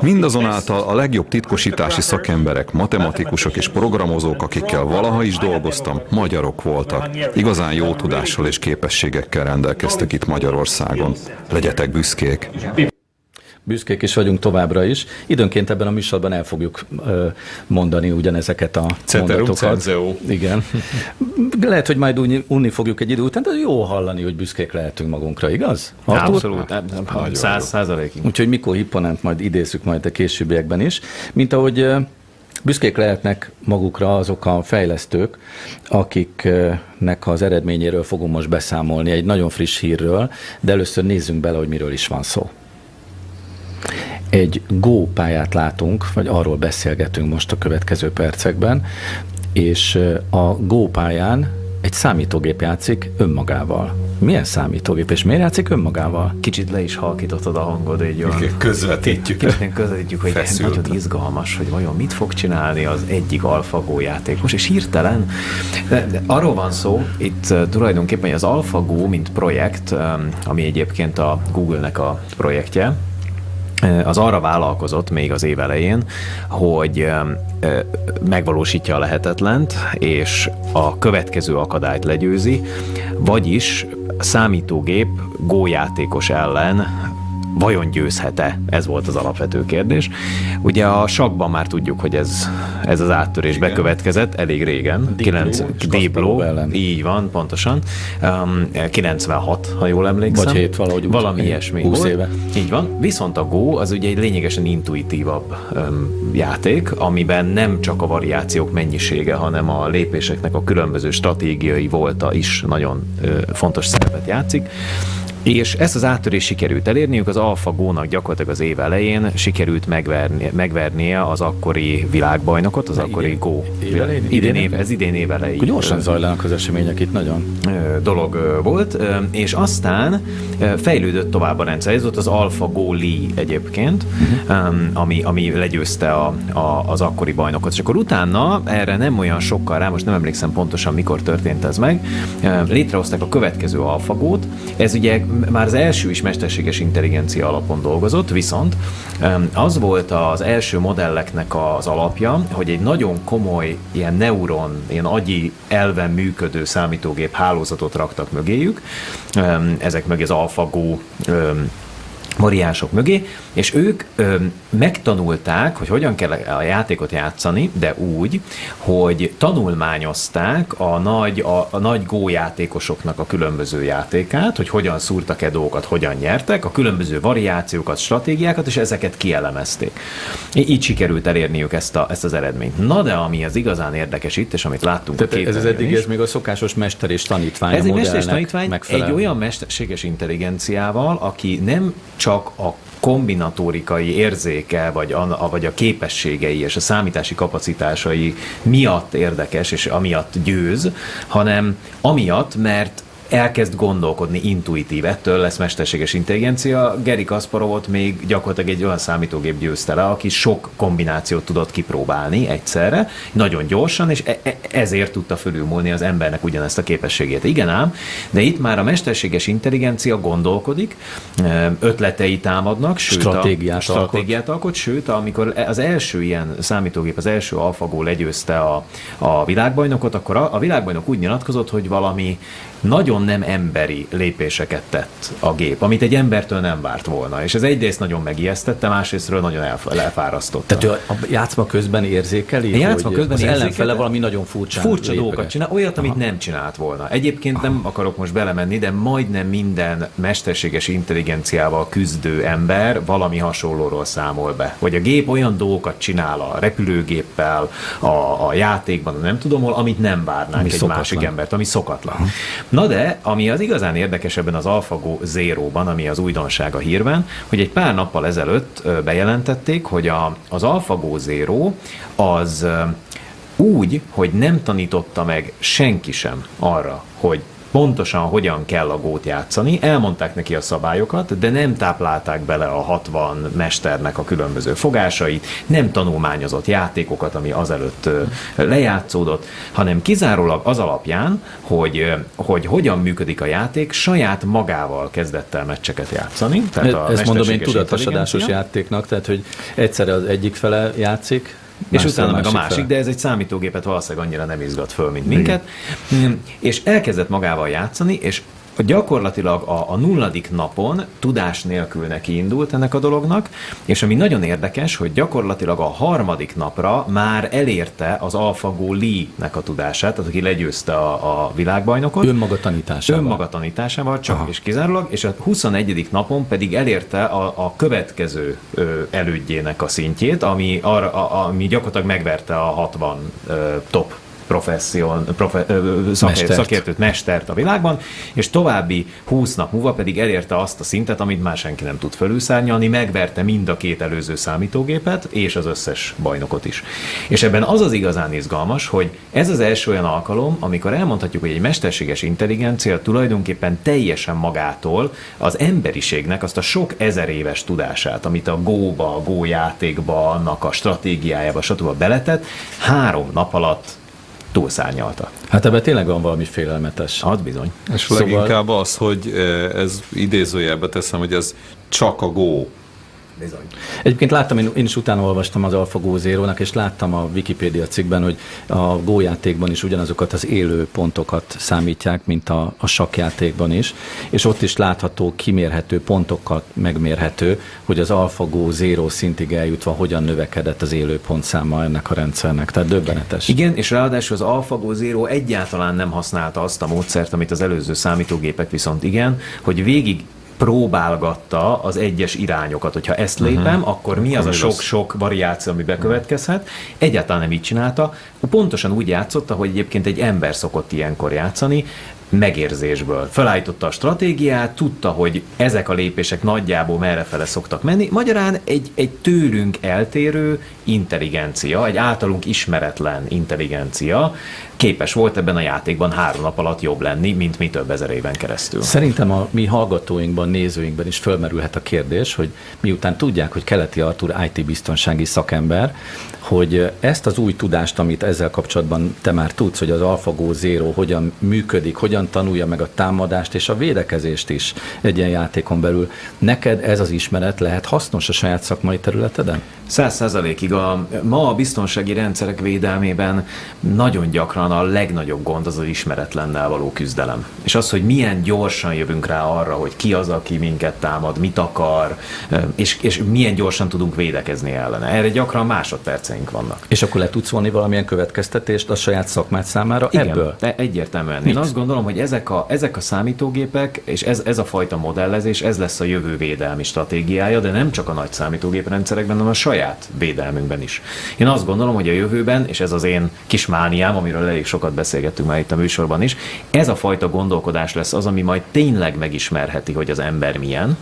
Mindazonáltal a legjobb titkosítási szakemberek, matematikusok és programozók, akikkel valaha is dolgoztam, magyarok voltak. Igazán jó tudással és képességekkel rendelkeztek itt Magyarországon. Legyetek büszkék! Büszkék is vagyunk továbbra is. Időnként ebben a műsorban el fogjuk mondani ugyanezeket a Ceterum mondatokat. Cenzeo. Igen. Lehet, hogy majd unni fogjuk egy idő után, de jó hallani, hogy büszkék lehetünk magunkra, igaz? Artur? Abszolút, száz százalékig. Úgyhogy Mikó Hipponent majd idézzük majd a későbbiekben is. Mint ahogy Büszkék lehetnek magukra azok a fejlesztők, akiknek az eredményéről fogunk most beszámolni egy nagyon friss hírről, de először nézzünk bele, hogy miről is van szó. Egy Go pályát látunk, vagy arról beszélgetünk most a következő percekben, és a Go pályán egy számítógép játszik önmagával. Milyen számítógép, és miért játszik önmagával? Kicsit le is halkítottad a hangod egy olyan... Közvetítjük. Kicsit közvetítjük, hogy Feszült. nagyon izgalmas, hogy vajon mit fog csinálni az egyik AlphaGo játékos, és hirtelen, de, de arról van szó, itt tulajdonképpen hogy az AlphaGo, mint projekt, ami egyébként a Google-nek a projektje, az arra vállalkozott még az év elején, hogy megvalósítja a lehetetlent, és a következő akadályt legyőzi, vagyis számítógép gójátékos ellen vajon győzhet-e? Ez volt az alapvető kérdés. Ugye a sakban már tudjuk, hogy ez, ez az áttörés Igen. bekövetkezett elég régen. Deep így van, pontosan. Um, 96, ha jól emlékszem. Vagy 7 valahogy. Valami úgy, ilyesmi 20 volt. éve. Így van. Viszont a Go az ugye egy lényegesen intuitívabb um, játék, amiben nem csak a variációk mennyisége, hanem a lépéseknek a különböző stratégiai volta is nagyon uh, fontos szerepet játszik. És ezt az áttörés sikerült elérniük, az AlphaGo-nak gyakorlatilag az év elején sikerült megverni, megvernie az akkori világbajnokot, az akkori idén, Go. Idén, év, ez idén év elején. Akkor gyorsan zajlanak az események itt nagyon. Dolog volt, és aztán fejlődött tovább a rendszer. Ez volt az AlphaGo Lee egyébként, uh-huh. ami, ami legyőzte a, a, az akkori bajnokot. És akkor utána, erre nem olyan sokkal rá, most nem emlékszem pontosan mikor történt ez meg, létrehozták a következő AlphaGo-t. Ez ugye már az első is mesterséges intelligencia alapon dolgozott, viszont az volt az első modelleknek az alapja, hogy egy nagyon komoly ilyen neuron, ilyen agyi elven működő számítógép hálózatot raktak mögéjük, ezek mögé az AlphaGo variánsok mögé, és ők ö, megtanulták, hogy hogyan kell a játékot játszani, de úgy, hogy tanulmányozták a nagy, a, a nagy Go játékosoknak a különböző játékát, hogy hogyan szúrtak-e dolgokat, hogyan nyertek, a különböző variációkat, stratégiákat, és ezeket kielemezték. Így sikerült elérniük ezt, a, ezt az eredményt. Na de ami az igazán érdekes itt, és amit láttunk Tehát a ez az eddig ez még a szokásos mester és tanítvány Ez egy mester és tanítvány megfelel. egy olyan mesterséges intelligenciával, aki nem csak a kombinatórikai érzéke, vagy a, vagy a képességei és a számítási kapacitásai miatt érdekes, és amiatt győz, hanem amiatt, mert elkezd gondolkodni intuitív, ettől lesz mesterséges intelligencia. Geri Kasparovot még gyakorlatilag egy olyan számítógép győzte le, aki sok kombinációt tudott kipróbálni egyszerre, nagyon gyorsan, és e- e- ezért tudta fölülmúlni az embernek ugyanezt a képességét. Igen ám, de itt már a mesterséges intelligencia gondolkodik, ötletei támadnak, sőt stratégiát, a, stratégiát alkot. alkot, sőt, amikor az első ilyen számítógép, az első AlphaGo legyőzte a, a világbajnokot, akkor a, a világbajnok úgy nyilatkozott, hogy valami nagyon nem emberi lépéseket tett a gép, amit egy embertől nem várt volna. És ez egyrészt nagyon megijesztette, másrésztről nagyon elfárasztotta. Tehát ő a játszma közben érzékeli, a játszma közben az ellenfele valami nagyon furcsa Furcsa dolgokat csinál, olyat, amit Aha. nem csinált volna. Egyébként Aha. nem akarok most belemenni, de majdnem minden mesterséges intelligenciával küzdő ember valami hasonlóról számol be. Hogy a gép olyan dolgokat csinál a repülőgéppel, a, a játékban, nem tudom hol, amit nem várnánk ami egy szokatlan. másik embert, ami szokatlan. Aha. Na de, ami az igazán érdekes ebben az AlphaGo Zero-ban, ami az újdonság a hírben, hogy egy pár nappal ezelőtt bejelentették, hogy a, az AlphaGo Zero az úgy, hogy nem tanította meg senki sem arra, hogy pontosan hogyan kell a gót játszani, elmondták neki a szabályokat, de nem táplálták bele a 60 mesternek a különböző fogásait, nem tanulmányozott játékokat, ami azelőtt lejátszódott, hanem kizárólag az alapján, hogy, hogy hogyan működik a játék, saját magával kezdett el meccseket játszani. Tehát a Ezt mondom én tudatosodásos játéknak, tehát hogy egyszerre az egyik fele játszik, és utána meg a másik, fel. de ez egy számítógépet valószínűleg annyira nem izgat föl, mint minket. Igen. És elkezdett magával játszani, és gyakorlatilag a, a nulladik napon tudás nélkül neki indult ennek a dolognak, és ami nagyon érdekes, hogy gyakorlatilag a harmadik napra már elérte az AlphaGo Lee-nek a tudását, tehát aki legyőzte a, a világbajnokot. Önmaga tanításával. Önmaga tanításával, csak Aha. és kizárólag, és a 21. napon pedig elérte a, a következő ö, elődjének a szintjét, ami, arra, a, ami gyakorlatilag megverte a 60 ö, top professzion, profe, szakért, mestert. szakértőt, mestert a világban, és további 20 nap múlva pedig elérte azt a szintet, amit már senki nem tud fölülszárnyalni, megverte mind a két előző számítógépet, és az összes bajnokot is. És ebben az az igazán izgalmas, hogy ez az első olyan alkalom, amikor elmondhatjuk, hogy egy mesterséges intelligencia tulajdonképpen teljesen magától az emberiségnek azt a sok ezer éves tudását, amit a Go-ba, a Go játékba, annak a stratégiájába, stb. beletett, három nap alatt túlszárnyalta. Hát ebben tényleg van valami félelmetes. Az bizony. És szóval... leginkább az, hogy eh, ez idézőjelbe teszem, hogy ez csak a Go Bizony. Egyébként láttam, én, én is utána olvastam az AlphaGo Zero-nak, és láttam a Wikipédia cikkben, hogy a Go játékban is ugyanazokat az élő pontokat számítják, mint a, a sakjátékban is, és ott is látható, kimérhető pontokkal megmérhető, hogy az AlphaGo Zero szintig eljutva hogyan növekedett az élő pontszáma ennek a rendszernek. Tehát döbbenetes. Igen, és ráadásul az AlphaGo Zero egyáltalán nem használta azt a módszert, amit az előző számítógépek viszont igen, hogy végig próbálgatta az egyes irányokat, hogyha ezt lépem, uh-huh. akkor mi az a sok-sok variáció, ami bekövetkezhet. Egyáltalán nem így csinálta. Pontosan úgy játszotta, hogy egyébként egy ember szokott ilyenkor játszani, megérzésből. Felállította a stratégiát, tudta, hogy ezek a lépések nagyjából merre fele szoktak menni. Magyarán egy, egy tőlünk eltérő intelligencia, egy általunk ismeretlen intelligencia képes volt ebben a játékban három nap alatt jobb lenni, mint mi több ezer éven keresztül. Szerintem a mi hallgatóinkban, nézőinkben is fölmerülhet a kérdés, hogy miután tudják, hogy Keleti Artur IT-biztonsági szakember, hogy ezt az új tudást, amit ezzel kapcsolatban te már tudsz, hogy az AlphaGo Zero hogyan működik, hogyan hogyan tanulja meg a támadást és a védekezést is egy ilyen játékon belül. Neked ez az ismeret lehet hasznos a saját szakmai területeden? Száz százalékig. A, ma a biztonsági rendszerek védelmében nagyon gyakran a legnagyobb gond az az ismeretlennel való küzdelem. És az, hogy milyen gyorsan jövünk rá arra, hogy ki az, aki minket támad, mit akar, és, és milyen gyorsan tudunk védekezni ellene. Erre gyakran másodperceink vannak. És akkor le tudsz vonni valamilyen következtetést a saját szakmát számára Igen, ebből? de egyértelműen. Mit? Én azt gondolom, hogy ezek a, ezek a számítógépek, és ez, ez a fajta modellezés, ez lesz a jövő védelmi stratégiája, de nem csak a nagy számítógéprendszerekben, hanem a saját védelmünkben is. Én azt gondolom, hogy a jövőben, és ez az én kis mániám, amiről elég sokat beszélgettünk már itt a műsorban is, ez a fajta gondolkodás lesz az, ami majd tényleg megismerheti, hogy az ember milyen,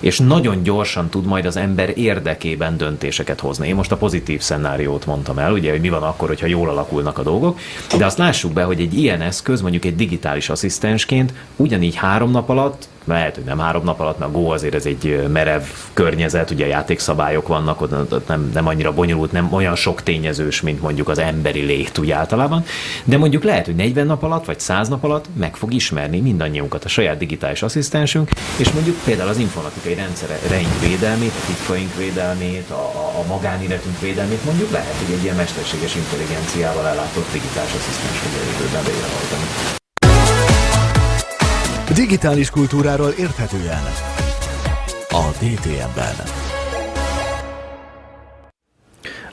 és nagyon gyorsan tud majd az ember érdekében döntéseket hozni. Én most a pozitív szenáriót mondtam el, ugye, hogy mi van akkor, hogyha jól alakulnak a dolgok, de azt lássuk be, hogy egy ilyen eszköz, mondjuk egy digitális asszisztensként ugyanígy három nap alatt lehet, hogy nem három nap alatt, mert a Go azért ez egy merev környezet, ugye játékszabályok vannak, ott nem, nem annyira bonyolult, nem olyan sok tényezős, mint mondjuk az emberi lét úgy általában, de mondjuk lehet, hogy 40 nap alatt, vagy 100 nap alatt meg fog ismerni mindannyiunkat a saját digitális asszisztensünk, és mondjuk például az informatikai rendszereink védelmét, a titkaink védelmét, a, a, a magánéletünk védelmét mondjuk lehet, hogy egy ilyen mesterséges intelligenciával ellátott digitális asszisztens fog a. Digitális kultúráról érthetően a DTM-ben.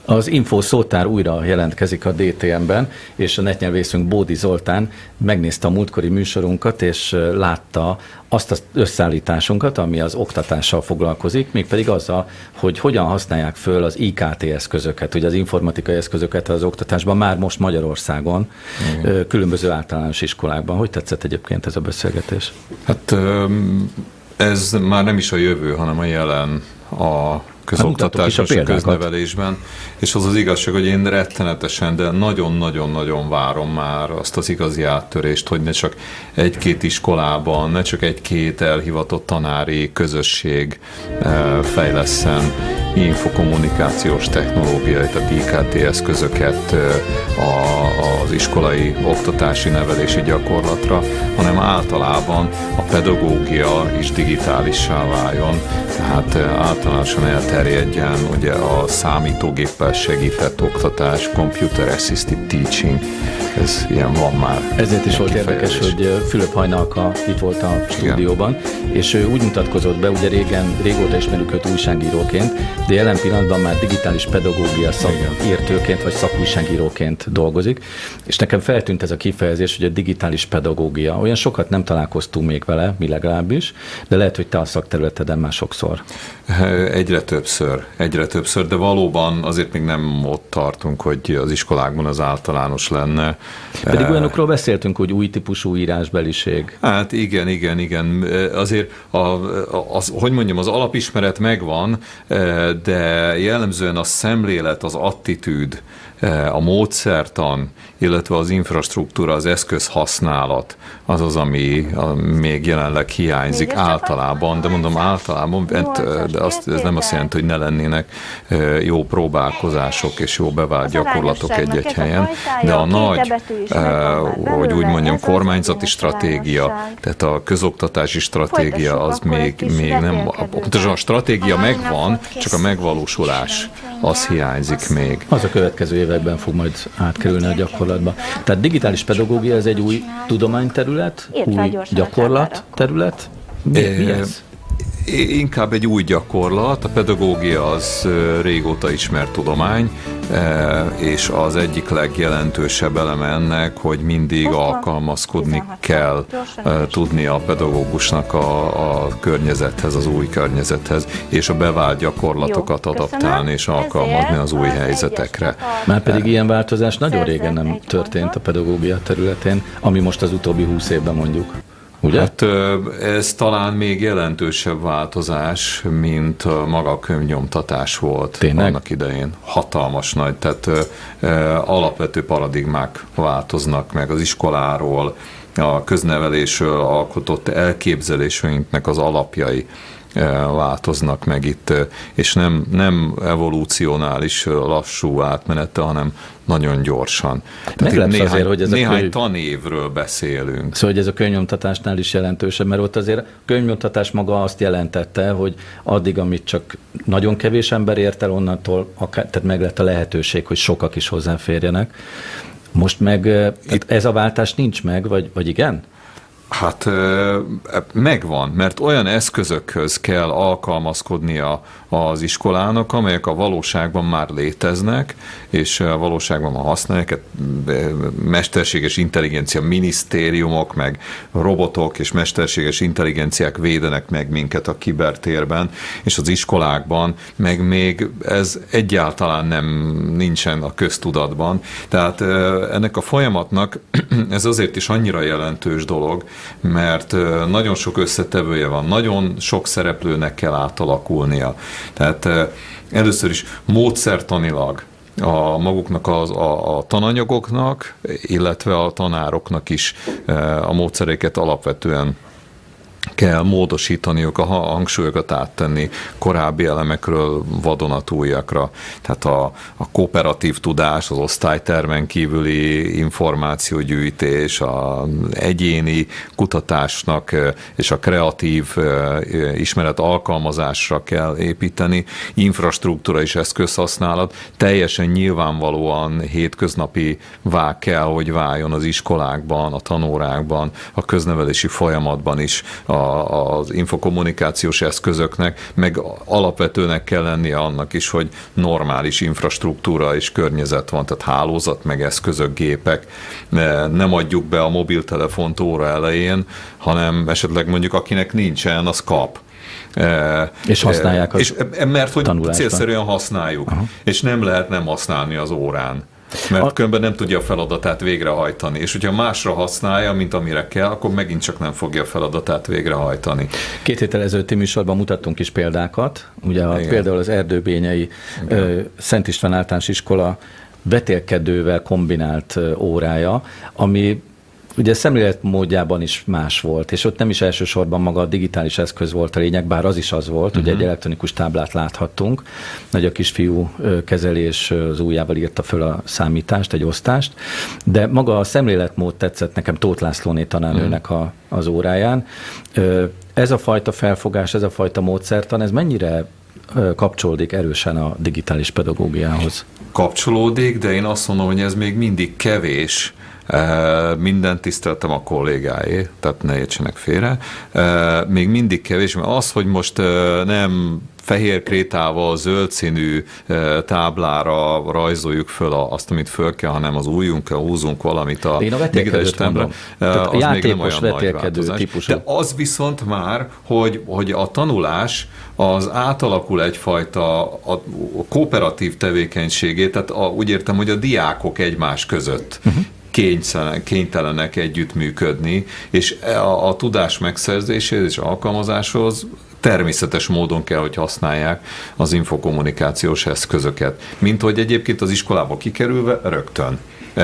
Az Info szótár újra jelentkezik a DTM-ben, és a netnyelvészünk Bódi Zoltán megnézte a múltkori műsorunkat, és látta azt az összeállításunkat, ami az oktatással foglalkozik, mégpedig azzal, hogy hogyan használják föl az IKT eszközöket, ugye az informatikai eszközöket az oktatásban, már most Magyarországon, Igen. különböző általános iskolákban. Hogy tetszett egyébként ez a beszélgetés? Hát ez már nem is a jövő, hanem a jelen a közoktatásban és a köznevelésben. És az az igazság, hogy én rettenetesen, de nagyon-nagyon-nagyon várom már azt az igazi áttörést, hogy ne csak egy-két iskolában, ne csak egy-két elhivatott tanári közösség eh, fejleszen infokommunikációs technológiai, tehát IKT eszközöket az iskolai oktatási nevelési gyakorlatra, hanem általában a pedagógia is digitálissá váljon, tehát eh, általánosan elterjedjen terjedjen ugye a számítógéppel segített oktatás, computer assisted teaching, ez ilyen van már. Ezért is volt érdekes, hogy Fülöp Hajnalka itt volt a stúdióban, Igen. és ő úgy mutatkozott be, ugye régen, régóta ismerjük őt újságíróként, de jelen pillanatban már digitális pedagógia szakértőként vagy szakújságíróként dolgozik, és nekem feltűnt ez a kifejezés, hogy a digitális pedagógia. Olyan sokat nem találkoztunk még vele, mi legalábbis, de lehet, hogy te a szakterületeden már sokszor. Egyre többször, egyre többször, de valóban azért még nem ott tartunk, hogy az iskolákban az általános lenne. Pedig olyanokról beszéltünk, hogy új típusú írásbeliség. Hát igen, igen, igen. Azért, a, az, hogy mondjam, az alapismeret megvan, de jellemzően a szemlélet, az attitűd, a módszertan, illetve az infrastruktúra, az eszköz használat, az az, ami még jelenleg hiányzik általában, de mondom általában, de azt, ez nem azt jelenti, hogy ne lennének jó próbálkozások és jó bevált gyakorlatok egy-egy helyen, de a nagy, hogy úgy mondjam, kormányzati stratégia, tehát a közoktatási stratégia az még, még nem, pontosan a stratégia megvan, csak a megvalósulás az hiányzik még. Az a következő években fog majd átkerülni a gyakorlatba. Tehát digitális pedagógia ez egy új tudományterület, új gyakorlat terület. Mi, mi ez? Inkább egy új gyakorlat, a pedagógia az régóta ismert tudomány, és az egyik legjelentősebb eleme ennek, hogy mindig alkalmazkodni kell tudni a pedagógusnak a, a környezethez, az új környezethez, és a bevált gyakorlatokat adaptálni és alkalmazni az új helyzetekre. Már pedig ilyen változás nagyon régen nem történt a pedagógia területén, ami most az utóbbi húsz évben mondjuk. Ugye? Hát ez talán még jelentősebb változás, mint maga a könyvnyomtatás volt Tényleg? annak idején. Hatalmas nagy, tehát alapvető paradigmák változnak meg az iskoláról, a köznevelésről alkotott elképzeléseinknek az alapjai változnak meg itt, és nem, nem evolúcionális lassú átmenete, hanem nagyon gyorsan. Tehát itt néhány, azért, hogy ez néhány a könyv... tanévről beszélünk. Szóval hogy ez a könyvnyomtatásnál is jelentősebb, mert ott azért a könyvnyomtatás maga azt jelentette, hogy addig, amit csak nagyon kevés ember ért el, onnantól akár, tehát meg lett a lehetőség, hogy sokak is hozzáférjenek. Most meg Itt... ez a váltás nincs meg, vagy, vagy igen? Hát megvan, mert olyan eszközökhöz kell alkalmazkodnia az iskolának, amelyek a valóságban már léteznek, és a valóságban használják, mesterséges intelligencia minisztériumok, meg robotok és mesterséges intelligenciák védenek meg minket a kibertérben, és az iskolákban, meg még ez egyáltalán nem nincsen a köztudatban. Tehát ennek a folyamatnak ez azért is annyira jelentős dolog, mert nagyon sok összetevője van, nagyon sok szereplőnek kell átalakulnia. Tehát először is módszertanilag a maguknak az, a, a tananyagoknak, illetve a tanároknak is a módszereket alapvetően kell módosítaniuk, a hangsúlyokat áttenni korábbi elemekről vadonatújakra. Tehát a, a kooperatív tudás, az osztálytermen kívüli információgyűjtés, a egyéni kutatásnak és a kreatív ismeret alkalmazásra kell építeni, infrastruktúra és eszközhasználat teljesen nyilvánvalóan hétköznapi vá kell, hogy váljon az iskolákban, a tanórákban, a köznevelési folyamatban is, a, az infokommunikációs eszközöknek, meg alapvetőnek kell lennie annak is, hogy normális infrastruktúra és környezet van, tehát hálózat, meg eszközök, gépek. Nem adjuk be a mobiltelefont óra elején, hanem esetleg mondjuk akinek nincsen, az kap. És használják az és, Mert hogy tanulásban. célszerűen használjuk, Aha. és nem lehet nem használni az órán mert a... különben nem tudja a feladatát végrehajtani. És hogyha másra használja, mint amire kell, akkor megint csak nem fogja a feladatát végrehajtani. Két héttel ezelőtti műsorban mutattunk is példákat. Ugye a, például az erdőbényei ö, Szent István általános iskola vetélkedővel kombinált órája, ami ugye szemléletmódjában is más volt, és ott nem is elsősorban maga a digitális eszköz volt a lényeg, bár az is az volt, uh-huh. ugye egy mhm. elektronikus táblát láthattunk, nagy a kisfiú kezelés az ujjával írta föl a számítást, egy osztást, de maga a szemléletmód tetszett nekem Tóth Lászlóné tanárnőnek uh-huh. a, az óráján. Ez a fajta felfogás, ez a fajta módszertan, ez mennyire kapcsolódik erősen a digitális pedagógiához? Kapcsolódik, de én azt mondom, hogy ez még mindig kevés minden tiszteltem a kollégáé, tehát ne értsenek félre. Még mindig kevés, mert az, hogy most nem fehér krétával zöld színű táblára rajzoljuk föl azt, amit föl kell, hanem az újunkkal húzunk valamit a Én a vetélkedőt Az még nem olyan nagy típusú. De az viszont már, hogy, hogy a tanulás az átalakul egyfajta a kooperatív tevékenységét, tehát a, úgy értem, hogy a diákok egymás között. Uh-huh kénytelenek együttműködni, és a, a tudás megszerzéséhez és alkalmazáshoz természetes módon kell, hogy használják az infokommunikációs eszközöket. Mint hogy egyébként az iskolába kikerülve rögtön e,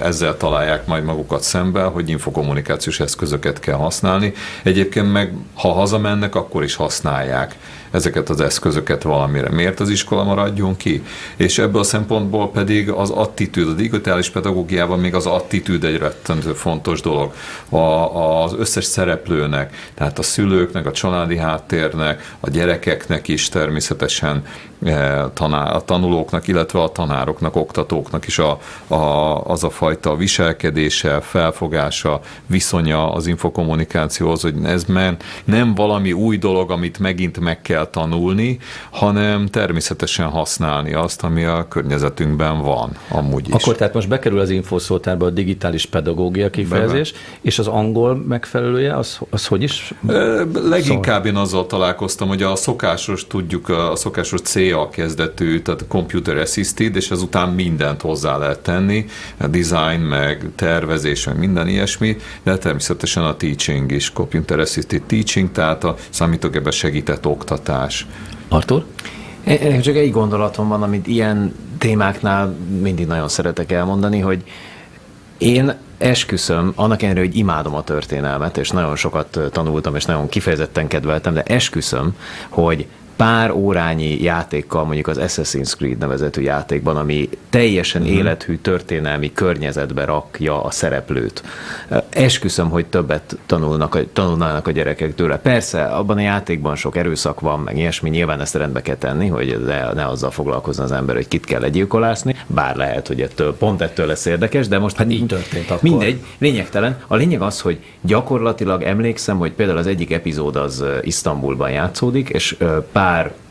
ezzel találják majd magukat szembe, hogy infokommunikációs eszközöket kell használni. Egyébként meg, ha hazamennek, akkor is használják ezeket az eszközöket valamire. Miért az iskola maradjon ki? És ebből a szempontból pedig az attitűd, a digitális pedagógiában még az attitűd egy rettentő fontos dolog. A, az összes szereplőnek, tehát a szülőknek, a családi háttérnek, a gyerekeknek is természetesen eh, a tanulóknak, illetve a tanároknak, oktatóknak is a, a, az a fajta viselkedése, felfogása, viszonya az infokommunikációhoz, hogy ez men, nem valami új dolog, amit megint meg kell kell tanulni, hanem természetesen használni azt, ami a környezetünkben van, amúgy is. Akkor tehát most bekerül az infószótárba a digitális pedagógia kifejezés, Bebe. és az angol megfelelője, az, az hogy is? Leginkább én azzal találkoztam, hogy a szokásos, tudjuk, a szokásos CA kezdetű, tehát computer assisted, és ezután mindent hozzá lehet tenni, a design, meg tervezés, meg minden ilyesmi, de természetesen a teaching is, computer assisted teaching, tehát a számítógépben segített oktatás oktatás. Artur? Én csak egy gondolatom van, amit ilyen témáknál mindig nagyon szeretek elmondani, hogy Én esküszöm, annak ellenére, hogy imádom a történelmet, és nagyon sokat tanultam, és nagyon kifejezetten kedveltem, de esküszöm, hogy pár órányi játékkal, mondjuk az Assassin's Creed nevezetű játékban, ami teljesen uh-huh. élethű történelmi környezetbe rakja a szereplőt. Esküszöm, hogy többet tanulnak, tanulnának a gyerekek tőle. Persze, abban a játékban sok erőszak van, meg ilyesmi, nyilván ezt rendbe kell tenni, hogy ne, ne azzal foglalkozzon az ember, hogy kit kell legyilkolásni, bár lehet, hogy ettől, pont ettől lesz érdekes, de most hát így történt akkor. Mindegy, lényegtelen. A lényeg az, hogy gyakorlatilag emlékszem, hogy például az egyik epizód az Isztambulban játszódik, és pár dar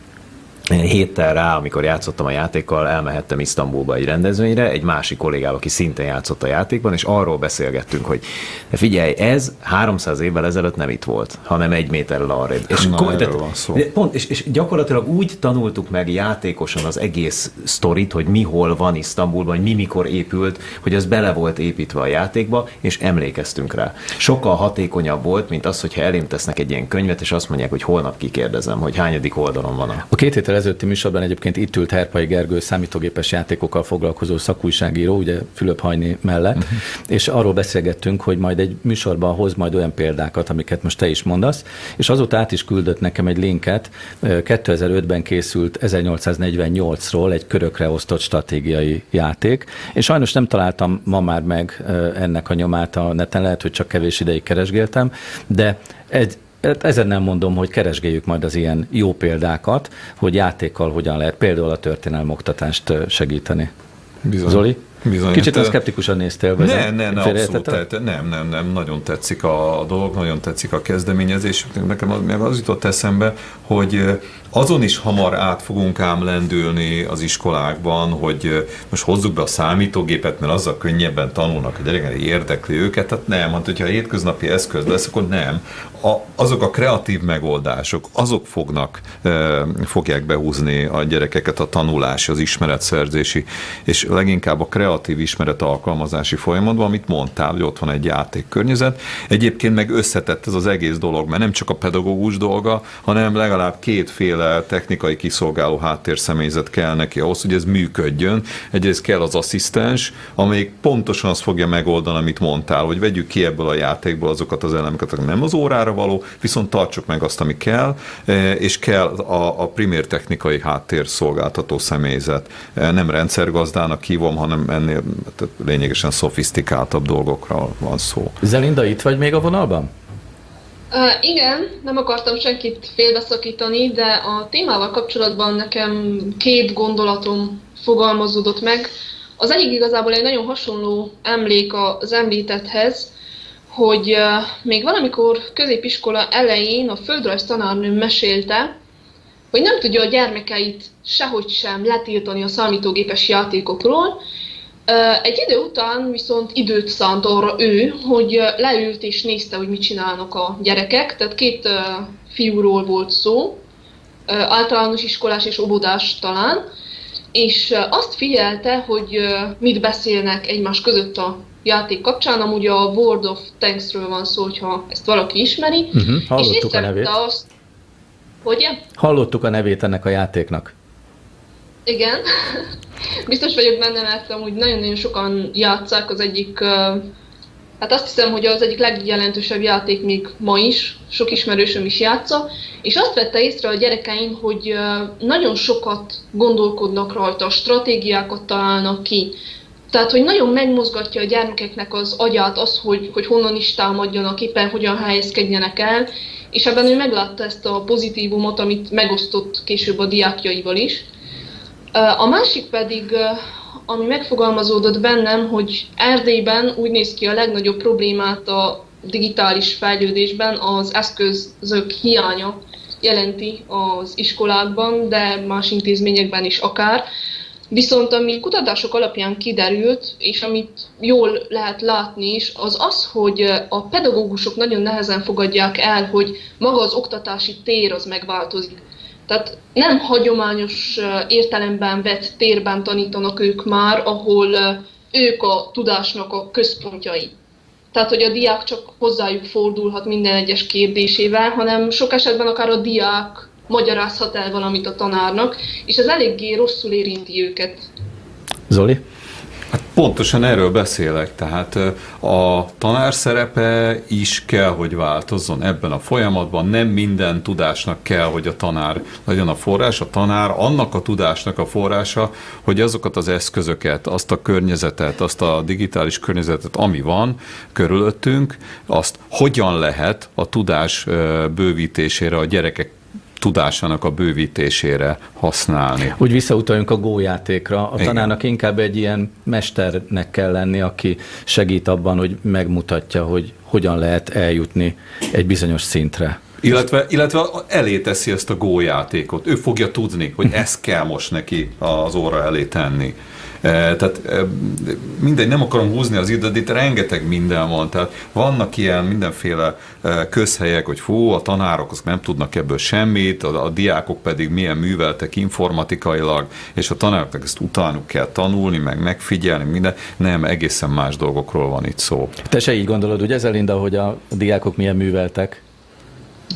pár héttel rá, amikor játszottam a játékkal, elmehettem Isztambulba egy rendezvényre, egy másik kollégával, aki szintén játszott a játékban, és arról beszélgettünk, hogy figyelj, ez 300 évvel ezelőtt nem itt volt, hanem egy méterrel arrébb. És, Na, kom- tehát, van szó. Pont, és, és gyakorlatilag úgy tanultuk meg játékosan az egész sztorit, hogy mi hol van Isztambulban, hogy mi mikor épült, hogy az bele volt építve a játékba, és emlékeztünk rá. Sokkal hatékonyabb volt, mint az, hogyha elém tesznek egy ilyen könyvet, és azt mondják, hogy holnap kikérdezem, hogy hányadik oldalon van a... A két héttel ezelőtti műsorban egyébként itt ült Herpai Gergő számítógépes játékokkal foglalkozó szakújságíró, ugye Fülöp Hajni mellett, uh-huh. és arról beszélgettünk, hogy majd egy műsorban hoz majd olyan példákat, amiket most te is mondasz, és azóta át is küldött nekem egy linket, 2005-ben készült 1848-ról egy körökre osztott stratégiai játék, és sajnos nem találtam ma már meg ennek a nyomát a neten, lehet, hogy csak kevés ideig keresgéltem, de egy, ezen nem mondom, hogy keresgéljük majd az ilyen jó példákat, hogy játékkal hogyan lehet például a történelmi oktatást segíteni. Bizony. Zoli? Bizony, Kicsit a szkeptikusan néztél, vagy? Ne, ne, ne, abszolút, tehát, nem, nem, nem, nagyon tetszik a dolog, nagyon tetszik a kezdeményezés. Nekem az, meg az jutott eszembe, hogy azon is hamar át fogunk ám lendülni az iskolákban, hogy most hozzuk be a számítógépet, mert azzal könnyebben tanulnak a gyerekek, érdekli őket. Tehát nem, hát hogyha a hétköznapi eszköz lesz, akkor nem. A, azok a kreatív megoldások, azok fognak, e, fogják behúzni a gyerekeket a tanulási, az ismeretszerzési, és leginkább a kreatív ismeret alkalmazási folyamatban, amit mondtál, hogy ott van egy játékkörnyezet. Egyébként meg összetett ez az egész dolog, mert nem csak a pedagógus dolga, hanem legalább kétféle sokféle technikai kiszolgáló háttérszemélyzet kell neki ahhoz, hogy ez működjön. Egyrészt kell az asszisztens, amelyik pontosan azt fogja megoldani, amit mondtál, hogy vegyük ki ebből a játékból azokat az elemeket, amik nem az órára való, viszont tartsuk meg azt, ami kell, e, és kell a, a primér technikai háttér szolgáltató személyzet. E, nem rendszergazdának hívom, hanem ennél lényegesen szofisztikáltabb dolgokra van szó. Zelinda, itt vagy még a vonalban? Uh, igen, nem akartam senkit félbeszakítani, de a témával kapcsolatban nekem két gondolatom fogalmazódott meg. Az egyik igazából egy nagyon hasonló emlék az említetthez, hogy uh, még valamikor középiskola elején a földrajz tanárnőm mesélte, hogy nem tudja a gyermekeit sehogy sem letiltani a számítógépes játékokról, egy idő után viszont időt szánt arra ő, hogy leült és nézte, hogy mit csinálnak a gyerekek. Tehát két fiúról volt szó, általános iskolás és obodás talán, és azt figyelte, hogy mit beszélnek egymás között a játék kapcsán, amúgy a World of Tanks-ről van szó, hogyha ezt valaki ismeri. Uh-huh, hallottuk és a nevét. Azt, hogy? Hallottuk a nevét ennek a játéknak. Igen. Biztos vagyok benne, mert amúgy nagyon-nagyon sokan játszák az egyik, hát azt hiszem, hogy az egyik legjelentősebb játék még ma is, sok ismerősöm is játsza, és azt vette észre a gyerekeim, hogy nagyon sokat gondolkodnak rajta, stratégiákat találnak ki. Tehát, hogy nagyon megmozgatja a gyermekeknek az agyát az, hogy, hogy honnan is támadjanak, éppen hogyan helyezkedjenek el, és ebben ő meglátta ezt a pozitívumot, amit megosztott később a diákjaival is. A másik pedig, ami megfogalmazódott bennem, hogy Erdélyben úgy néz ki a legnagyobb problémát a digitális fejlődésben az eszközök hiánya jelenti az iskolákban, de más intézményekben is akár. Viszont ami kutatások alapján kiderült, és amit jól lehet látni is, az az, hogy a pedagógusok nagyon nehezen fogadják el, hogy maga az oktatási tér az megváltozik. Tehát nem hagyományos értelemben vett térben tanítanak ők már, ahol ők a tudásnak a központjai. Tehát, hogy a diák csak hozzájuk fordulhat minden egyes kérdésével, hanem sok esetben akár a diák magyarázhat el valamit a tanárnak, és ez eléggé rosszul érinti őket. Zoli? Hát Pontosan erről beszélek, tehát a tanár szerepe is kell, hogy változzon ebben a folyamatban. Nem minden tudásnak kell, hogy a tanár legyen a forrás. A tanár annak a tudásnak a forrása, hogy azokat az eszközöket, azt a környezetet, azt a digitális környezetet, ami van körülöttünk, azt hogyan lehet a tudás bővítésére a gyerekek tudásának a bővítésére használni. Úgy visszautaljunk a gójátékra. A Igen. tanárnak inkább egy ilyen mesternek kell lenni, aki segít abban, hogy megmutatja, hogy hogyan lehet eljutni egy bizonyos szintre. Illetve, illetve elé teszi ezt a gójátékot. Ő fogja tudni, hogy ezt kell most neki az óra elé tenni. E, tehát e, mindegy, nem akarom húzni az időt, itt rengeteg minden van, tehát vannak ilyen mindenféle e, közhelyek, hogy fú, a tanárok azok nem tudnak ebből semmit, a, a diákok pedig milyen műveltek informatikailag, és a tanároknak ezt utánuk kell tanulni, meg megfigyelni, minden. Nem, egészen más dolgokról van itt szó. Te se így gondolod, ugye, Zelinda, hogy a diákok milyen műveltek?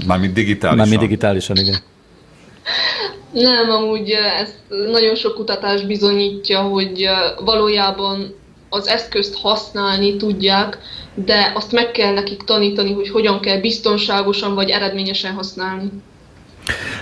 Mármint digitálisan. Mármint digitálisan, igen. Nem, amúgy ez nagyon sok kutatás bizonyítja, hogy valójában az eszközt használni tudják, de azt meg kell nekik tanítani, hogy hogyan kell biztonságosan vagy eredményesen használni.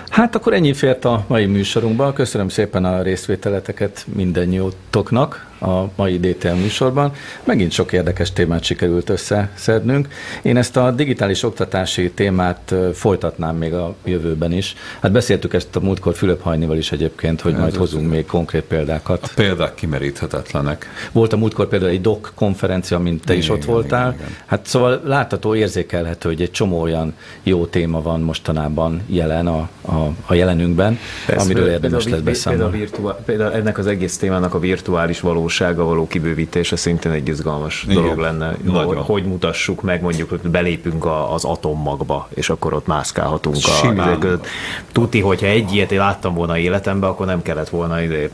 Hát akkor ennyi fért a mai műsorunkba. Köszönöm szépen a részvételeteket mindennyiótoknak a mai DTM műsorban. Megint sok érdekes témát sikerült összeszednünk. Én ezt a digitális oktatási témát folytatnám még a jövőben is. Hát beszéltük ezt a múltkor Fülöp Hajnival is egyébként, hogy Ez majd hozunk még konkrét példákat. A példák kimeríthetetlenek. Volt a múltkor például egy DOC konferencia, mint te igen, is ott igen, voltál. Igen, igen. Hát szóval látható, érzékelhető, hogy egy csomó olyan jó téma van mostanában jelen a, a, a jelenünkben, Persze, amiről érdemes lesz beszámolni. Például, például ennek az egész témának a virtuális valós valósága való kibővítése szintén egy izgalmas Igen. dolog lenne. Hogy, hogy mutassuk meg, mondjuk, hogy belépünk a, az atommagba, és akkor ott mászkálhatunk a között. Tuti, hogyha egy ilyet láttam volna életemben, akkor nem kellett volna ide,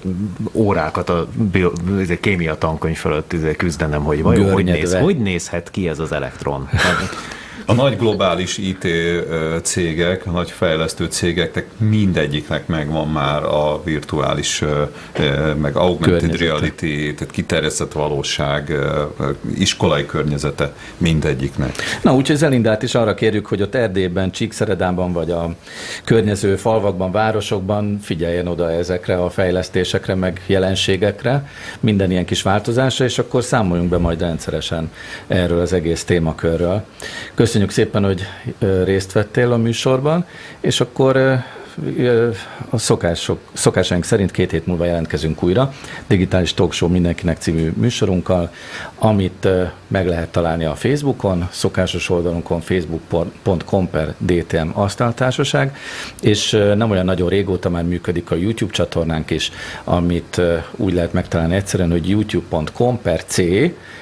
órákat a bio, ide, kémia tankönyv fölött ide, küzdenem, hogy vajon hogy, néz, hogy nézhet ki ez az elektron. A nagy globális IT cégek, a nagy fejlesztő cégeknek mindegyiknek megvan már a virtuális, meg augmented Környezete. reality, tehát kiterjesztett valóság, iskolai környezete mindegyiknek. Na, úgyhogy Zelindát is arra kérjük, hogy a Erdélyben, Csíkszeredában vagy a környező falvakban, városokban figyeljen oda ezekre a fejlesztésekre, meg jelenségekre, minden ilyen kis változásra, és akkor számoljunk be majd rendszeresen erről az egész témakörről. Köszönjük Köszönjük szépen, hogy részt vettél a műsorban, és akkor a szokások, szokásaink szerint két hét múlva jelentkezünk újra. Digitális Talk Show mindenkinek című műsorunkkal, amit meg lehet találni a Facebookon, szokásos oldalunkon facebook.com per DTM Asztaltársaság, és nem olyan nagyon régóta már működik a YouTube csatornánk is, amit úgy lehet megtalálni egyszerűen, hogy youtube.com per C,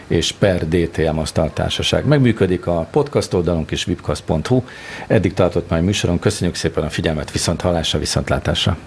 és per DTM asztaltársaság. Megműködik a podcast oldalunk is, vipcast.hu. Eddig tartott már műsoron. Köszönjük szépen a figyelmet, viszont hallásra, viszontlátásra.